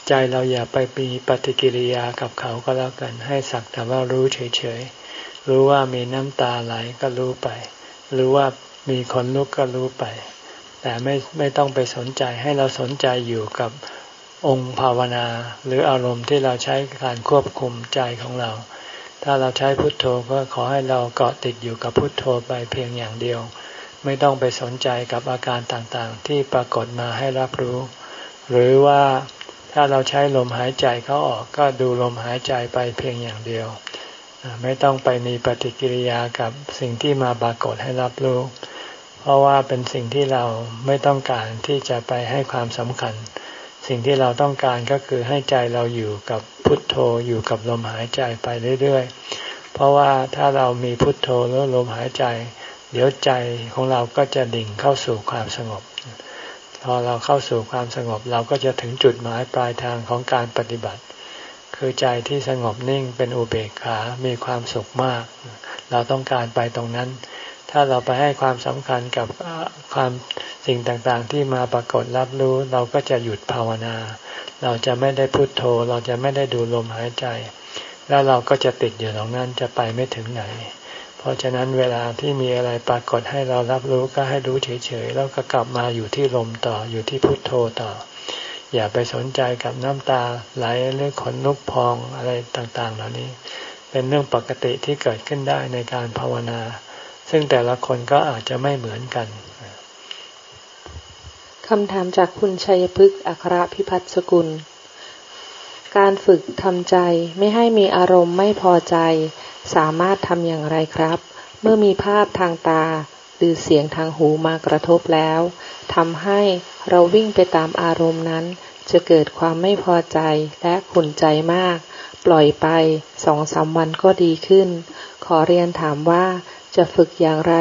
ใจเราอย่าไปมีปฏิกิริยากับเขาก็แล้วกัน ให้สักแต่ว่ารู้เฉยๆ รู้ว่ามีน้ำตาไหลก็รู้ไป รู้ว่ามีขนลุกก็รู้ไป แต่ไม่ไม่ต้องไปสนใจให้เราสนใจอยู่กับ องค์ภาวนา หรืออารมณ์ที่เราใช้การควบคุมใจของเรา ถ้าเราใช้พุทโธก็ขอให้เราเกาะติดอยู่กับพุทโธไปเพียงอย่างเดียว ไม่ต้องไปสนใจกับอาการต่างๆ ที่ปรากฏมาให้รับรู้ หรือว่าถ้าเราใช้ลมหายใจเขาออกก็ดูลมหายใจไปเพียงอย่างเดียว ไม่ต้องไปมีปฏิกิริยากับสิ่งที่มาปรากฏให้รับรู้ เพราะว่าเป็นสิ่งที่เราไม่ต้องการที่จะไปให้ความสำคัญ สิ่งที่เราต้องการก็คือให้ใจเราอยู่กับพุทโธอยู่กับลมหายใจไปเรื่อยๆ เพราะว่าถ้าเรามีพุทโธแล้วลมหายใจ เดี๋ยวใจของเราก็จะดิ่งเข้าสู่ความสงบ พอเราเข้าสู่ความสงบเราก็จะถึงจุดหมายปลายทางของการปฏิบัติ คือใจที่สงบนิ่งเป็นอุเบกขา มีความสุขมาก เราต้องการไปตรงนั้น ถ้าเราไปให้ความสำคัญกับความสิ่งต่างๆ ที่มาปรากฏรับรู้ เราก็จะหยุดภาวนา เราจะไม่ได้พุโทโธ เราจะไม่ได้ดูลมหายใจ แล้วเราก็จะติดอยู่ตรงนั้นจะไปไม่ถึงไหน เพราะฉะนั้นเวลาที่มีอะไรปรากฏให้เรารับรู้ก็ให้รู้เฉยๆแล้วก็กลับมาอยู่ที่ลมต่ออยู่ที่พุทโธต่อ อย่าไปสนใจกับน้ำตาไหลหรือขนลุกพองอะไรต่างๆ เหล่านี้ เป็นเรื่องปกติที่เกิดขึ้นได้ในการภาวนา ซึ่งแต่ละคนก็อาจจะไม่เหมือนกันคำถามจากคุณชัยพฤกษ์อัครพิพัฒน์สกุล การฝึกทำใจไม่ให้มีอารมณ์ไม่พอใจ สามารถทำอย่างไรครับ เมื่อมีภาพทางตา หรือเสียงทางหูมากระทบแล้วทำให้เราวิ่งไปตามอารมณ์นั้น จะเกิดความไม่พอใจและขุนใจมาก ปล่อยไปสองสามวันก็ดีขึ้น ขอเรียนถามว่า จะฝึกอย่างไร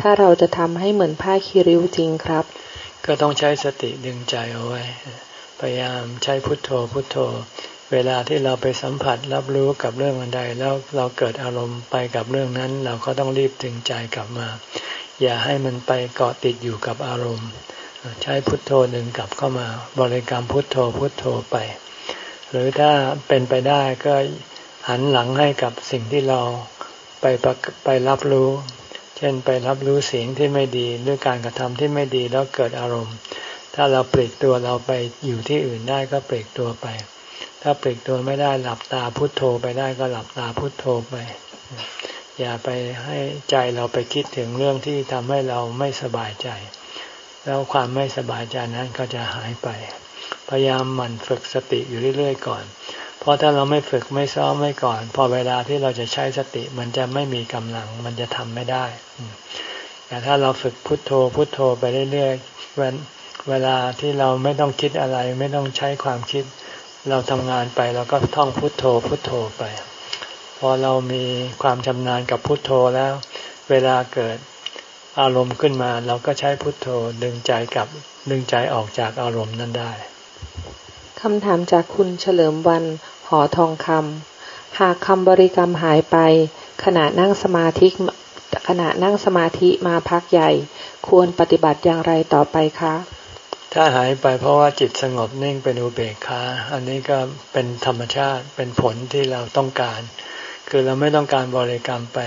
ถ้าเราจะทำให้เหมือนผ้าคีริ้วจริงครับ ก็ต้องใช้สติดึงใจเอาไว้ พยายามใช้พุทโธพุทโธ เวลาที่เราไปสัมผัสรับรู้กับเรื่องอันใด แล้วเราเกิดอารมณ์ไปกับเรื่องนั้น เราก็ต้องรีบดึงใจกลับมา อย่าให้มันไปเกาะติดอยู่กับอารมณ์ ใช้พุทโธหนึ่งกลับเข้ามา บริกรรมพุทโธพุทโธไป หรือถ้าเป็นไปได้ก็หันหลังให้กับสิ่งที่เรา ไปไปรับรู้ เช่นไปรับรู้เสียงที่ไม่ดีหรือการกระทำที่ไม่ดีแล้วเกิดอารมณ์ ถ้าเราปลีกตัวเราไปอยู่ที่อื่นได้ก็ปลีกตัวไป ถ้าปลีกตัวไม่ได้หลับตาพุโทโธไปได้ก็หลับตาพุโทโธไป อย่าไปให้ใจเราไปคิดถึงเรื่องที่ทำให้เราไม่สบายใจ แล้วความไม่สบายใจนั้นก็จะหายไป พยายามหมั่นฝึกสติอยู่เรื่อยๆก่อน เพราะถ้าเราไม่ฝึกไม่ซ้อมไม่ก่อน พอเวลาที่เราจะใช้สติมันจะไม่มีกำลังมันจะทำไม่ได้แต่ถ้าเราฝึกพุทโธพุทโธไปเรื่อยๆเวลาที่เราไม่ต้องคิดอะไร ไม่ต้องใช้ความคิด เราทำงานไปเราก็ท่องพุทโธพุทโธไป พอเรามีความชำนาญกับพุทโธแล้ว เวลาเกิดอารมณ์ขึ้นมา เราก็ใช้พุทโธดึงใจกลับดึงใจออกจากอารมณ์นั้นได้ คำถามจากคุณเฉลิมวัน หอทองคำหากคำบริกรรมหายไป ขณะนั่งสมาธิขณะนั่งสมาธิมาพักใหญ่ ควรปฏิบัติอย่างไรต่อไปคะ ถ้าหายไปเพราะว่าจิตสงบนิ่งเป็นอุเบกขาอันนี้ก็เป็นธรรมชาติเป็นผลที่เราต้องการ คือเราไม่ต้องการบริกรรมไป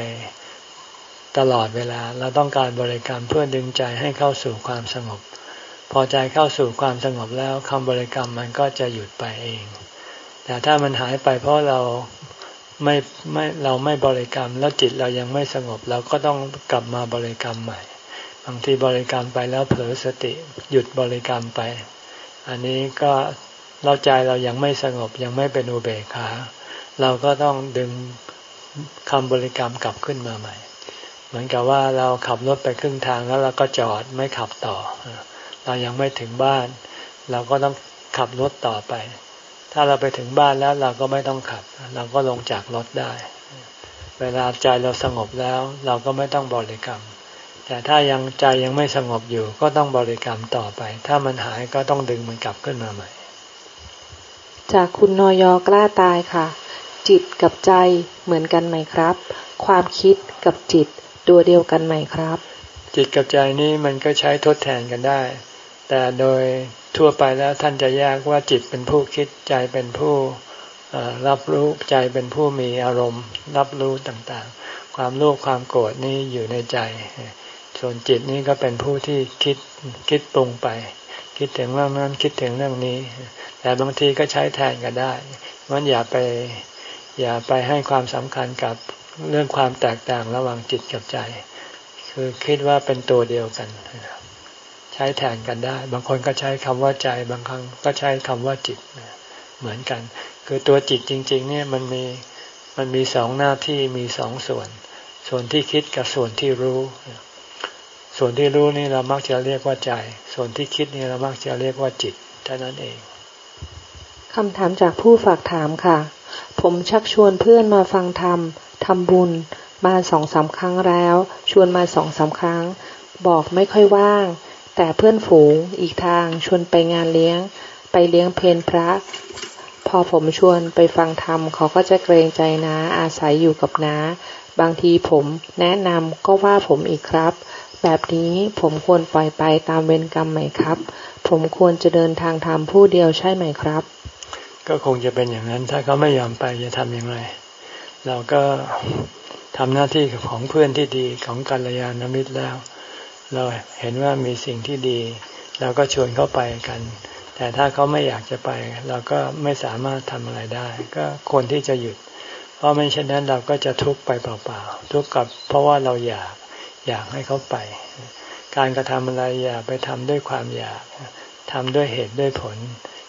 ตลอดเวลา เราต้องการบริกรรมเพื่อดึงใจให้เข้าสู่ความสงบ พอใจเข้าสู่ความสงบแล้วคำบริกรรมมันก็จะหยุดไปเอง แต่ถ้ามันหายไปเพราะเราไม่ไม่เราไม่บริกรรมแล้วจิตเรายังไม่สงบเราก็ต้องกลับมาบริกรรมใหม่ บางทีบริกรรมไปแล้วเผลอสติหยุดบริกรรมไป อันนี้ก็เราใจเรายังไม่สงบยังไม่เป็นอุเบกขาเราก็ต้องดึงคำบริกรรมกลับขึ้นมาใหม่ เหมือนกับว่าเราขับรถไปครึ่งทางแล้วเราก็จอดไม่ขับต่อ เรายังไม่ถึงบ้าน เราก็ต้องขับรถต่อไปพถ้าเราไปถึงบ้านแล้วเราก็ไม่ต้องขับ เราก็ลงจากรถได้ เวลาใจเราสงบแล้ว เราก็ไม่ต้องบริกรรม แต่ถ้ายังใจยังไม่สงบอยู่ ก็ต้องบริกรรมต่อไป ถ้ามันหายก็ต้องดึงมันกลับขึ้นมาใหม่ จากคุณนอยกล้าตายค่ะ จิตกับใจเหมือนกันไหมครับ ความคิดกับจิตตัวเดียวกันไหมครับ จิตกับใจนี้มันก็ใช้ทดแทนกันได้ แต่โดยทั่วไปแล้วท่านจะแยกว่าจิตเป็นผู้คิดใจเป็นผู้รับรู้ใจเป็นผู้มีอารมณ์ รับรู้ต่างๆ ความโลภความโกรธนี่อยู่ในใจ ส่วนจิตนี่ก็เป็นผู้ที่คิดคิดปรุงไป คิดถึงเรื่องนั้นคิดถึงเรื่องนี้ แต่บางทีก็ใช้แทนกันได้มันอย่าไปอย่าไปให้ความสำคัญกับเรื่องความแตกต่างระหว่างจิตกับใจ คือคิดว่าเป็นตัวเดียวกัน ใช้แทนกันได้ บางคนก็ใช้คำว่าใจ บางครั้งก็ใช้คำว่าจิตเหมือนกัน คือตัวจิตจริง ๆ เนี่ยมันมีมันมีสองหน้าที่มีสองส่วน ส่วนที่คิดกับส่วนที่รู้ ส่วนที่รู้นี่เรามักจะเรียกว่าใจ ส่วนที่คิดนี่เรามักจะเรียกว่าจิตเท่านั้นเองคำถามจากผู้ฝากถามค่ะ ผมชักชวนเพื่อนมาฟังธรรมทำบุญ มาสองสาครั้งแล้ว ชวนมาสองสาครั้ง บอกไม่ค่อยว่าง แต่เพื่อนฝูงอีกทางชวนไปงานเลี้ยง ไปเลี้ยงเพนพระ พอผมชวนไปฟังธรรมเขาก็จะเกรงใจนะอาศัยอยู่กับน้าบางทีผมแนะนำก็ว่าผมอีกครับ แบบนี้ผมควรปล่อยไปตามเวรกรรมไหมครับ ผมควรจะเดินทางธรรมผู้เดียวใช่ไหมครับ ก็คงจะเป็นอย่างนั้นถ้าเขาไม่ยอมไปจะทำอย่างไร เราก็ทำหน้าที่ของเพื่อนที่ดีของกัลยาณมิตรแล้ว เราเห็นว่ามีสิ่งที่ดี เราก็ชวนเขาไปกัน แต่ถ้าเขาไม่อยากจะไป เราก็ไม่สามารถทำอะไรได้ ก็ควรที่จะหยุด เพราะไม่เช่นนั้นเราก็จะทุกข์ไปเปล่าๆทุกข์กับเพราะว่าเราอยากอยากให้เขาไป การกระทำอะไรอย่าไปทำด้วยความอยากทำด้วยเหตุด้วยผล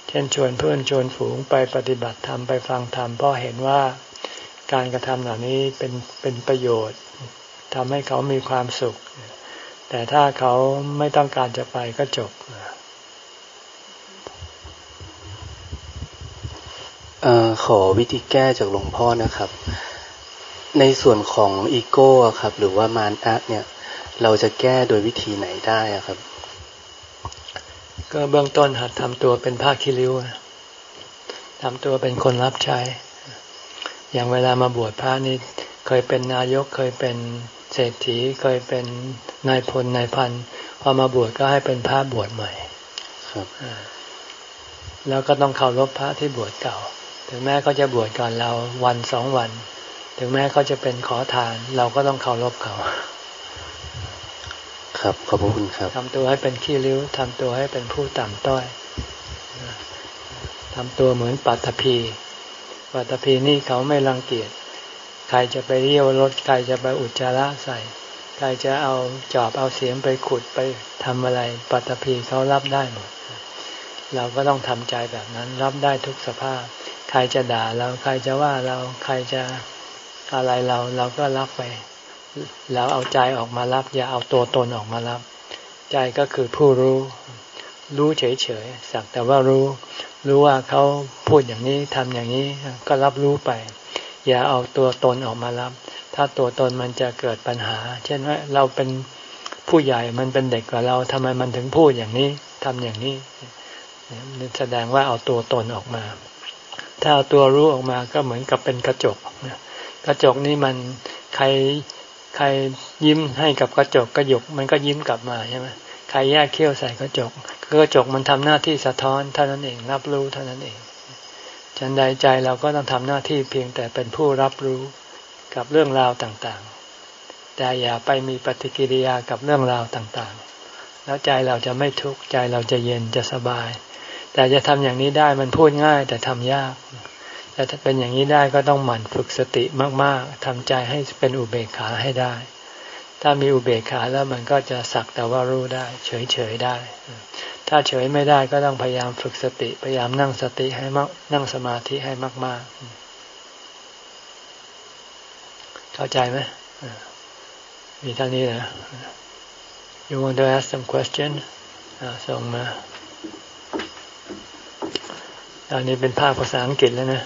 เช่นชวนเพื่อนชวนฝูงไปปฏิบัติธรรมไปฟังธรรมเพราะเห็นว่าการกระทำเหล่านี้เป็นเป็นประโยชน์ทำให้เขามีความสุข แต่ถ้าเขาไม่ต้องการจะไปก็จบอขอวิธีแก้จากหลวงพ่อนะครับ ในส่วนของอีโก้ครับ หรือว่ามารอะเนี่ย เราจะแก้โดยวิธีไหนได้ครับ ก็เบื้องต้นหัดทำตัวเป็นผ้าคิริ้วทำตัวเป็นคนรับใช้ อย่างเวลามาบวชพระนี่เคยเป็นนายกเคยเป็น เศรษฐีเคยเป็นนายพลนายพันพอมาบวชก็ให้เป็นพระบวชใหม่ครับแล้วก็ต้องเคารพพระที่บวชเก่า ถึงแม้เขาจะบวชก่อนเราวันสองวัน ถึงแม้เขาจะเป็นขอทาน เราก็ต้องเคารพเขาครับขอบคุณครับทำตัวให้เป็นขี้ริ้วทำตัวให้เป็นผู้ต่ำต้อยทำตัวเหมือนปัตตภีปัตภีนี่เขาไม่รังเกียจ ใครจะไปเยี่ยวรถ ใครจะไปอุจจาระใส่ ใครจะเอาจอบเอาเสียมไปขุดไปทำอะไรปัตภีเขารับได้หมด เราก็ต้องทำใจแบบนั้น รับได้ทุกสภาพ ใครจะด่าเราใครจะว่าเราใครจะอะไรเราเราก็รับไปแล้วเอาใจออกมารับ อย่าเอาตัวตนออกมารับ ใจก็คือผู้รู้ รู้เฉยๆสักแต่ว่ารู้ รู้ว่าเขาพูดอย่างนี้ทำอย่างนี้ก็รับรู้ไป อย่าเอาตัวตนออกมารับ ถ้าตัวตนมันจะเกิดปัญหา เช่นว่าเราเป็นผู้ใหญ่มันเป็นเด็กกว่าเราทำไมมันถึงพูดอย่างนี้ทำอย่างนี้แสดงว่าเอาตัวตนออกมา ถ้าเอาตัวรู้ออกมาก็เหมือนกับเป็นกระจกกระจกนี้มันใครใครยิ้มให้กับกระจกกระยกมันก็ยิ้มกลับมาใช่ไหมใครแยกเขี้ยวใส่กระจกกระจกมันทำหน้าที่สะท้อนเท่านั้นเอง รับรู้เท่านั้นเอง ฉันใดใจเราก็ต้องทำหน้าที่เพียงแต่เป็นผู้รับรู้กับเรื่องราวต่างๆ แต่อย่าไปมีปฏิกิริยากับเรื่องราวต่างๆ แล้วใจเราจะไม่ทุกข์ใจเราจะเย็นจะสบาย แต่จะทำอย่างนี้ได้มันพูดง่ายแต่ทำยากแต่ถ้าเป็นอย่างนี้ได้ก็ต้องหมั่นฝึกสติมากๆทำใจให้เป็นอุเบกขาให้ได้ ถ้ามีอุเบกขาแล้วมันก็จะสักแต่ว่ารู้ได้ เฉยๆได้ ถ้าเฉยไม่ได้ก็ต้องพยายามฝึกสติ พยายามนั่งสติให้มากนั่งสมาธิให้มาก ๆ เข้าใจไหมมีเท่านี้นะ You want to ask some question ส่งมาตอนนี้เป็นภาคภาษาอังกฤษแล้วนะ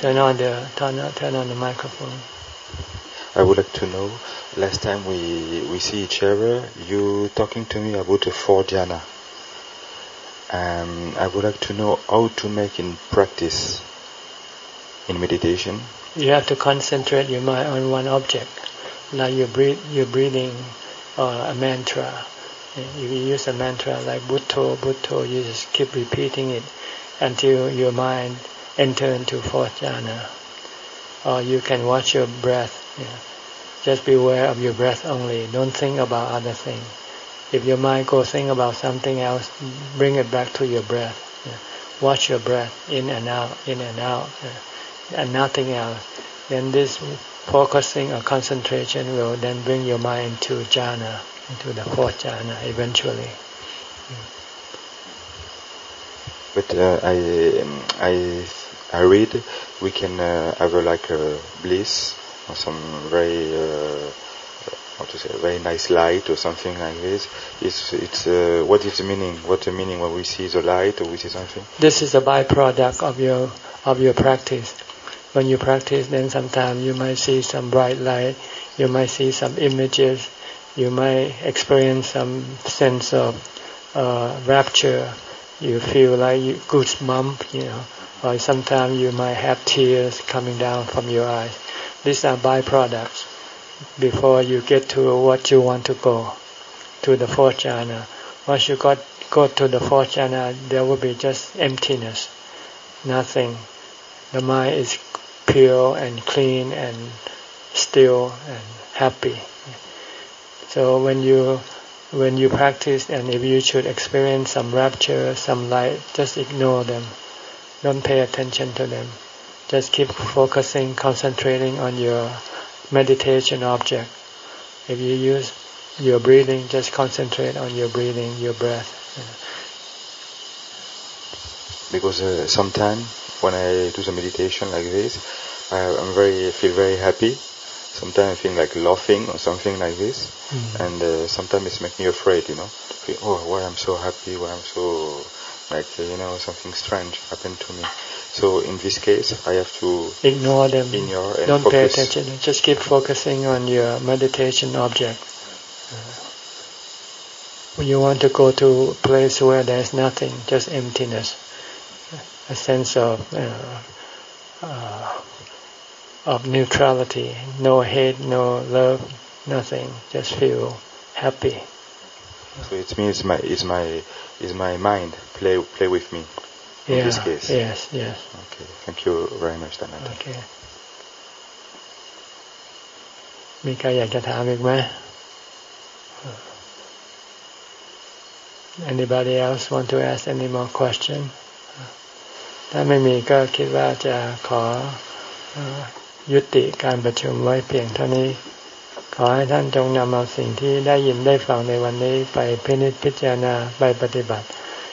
Turn on the turn on, turn on the microphone. I would like to know. Last time we we see each other, you talking to me about the four jhana. Um, I would like to know how to make in practice in meditation. You have to concentrate your mind on one object, like you breathe, you're breathing or a mantra. You use a mantra like Bhutto, Bhutto, you just keep repeating it until your mind enter into fourth jhana. Or you can watch your breath. Just be aware of your breath only. Don't think about other things. If your mind goes think about something else, bring it back to your breath. Watch your breath in and out, in and out, and nothing else. Then this focusing or concentration will then bring your mind to jhana into the fourth jhana eventually. But uh, I um, I I read we can uh, have a, like a bliss some very uh, how to say very nice light or something like this. It's it's uh, what is the meaning? What's the meaning when we see the light or we see something? This is a byproduct of your of your practice. When you practice, then sometimes you might see some bright light. You might see some images you might experience some sense of uh, rapture. You feel like you goosebump, you know, or sometimes you might have tears coming down from your eyes. These are byproducts before you get to what you want to go, to the fourth jhana. Once you got go to the fourth jhana, there will be just emptiness, nothing. The mind is pure and clean and still and happy. So when you when you practice and if you should experience some rapture, some light, just ignore them. Don't pay attention to them. Just keep focusing, concentrating on your meditation object. If you use your breathing, just concentrate on your breathing, your breath. Because uh, sometimes when I do the meditation like this, I, I'm very feel very happy sometimes I feel like laughing or something like this, mm. and uh, sometimes it makes me afraid, you know. Feel, oh, why I'm so happy, why I'm so like uh, you know something strange happened to me. So in this case, I have to ignore them. Ignore and Don't focus. pay attention. Just keep focusing on your meditation object. You want to go to a place where there's nothing, just emptiness, a sense of uh, uh of neutrality, no hate, no love, nothing. Just feel happy. So it means my is my is my mind play play with me in yeah, this case. Yes, yes. Okay, thank you very much, Tanata. Okay. มีใครอยากจะถามอีกไหม Anybody else want to ask any more question ถ้าไม่มีก็คิดว่าจะขอยุติการประชุมไว้เพียงเท่านี้ ขอให้ท่านจงนำเอาสิ่งที่ได้ยินได้ฟังในวันนี้ไปพินิจพิจารณาไปปฏิบัติ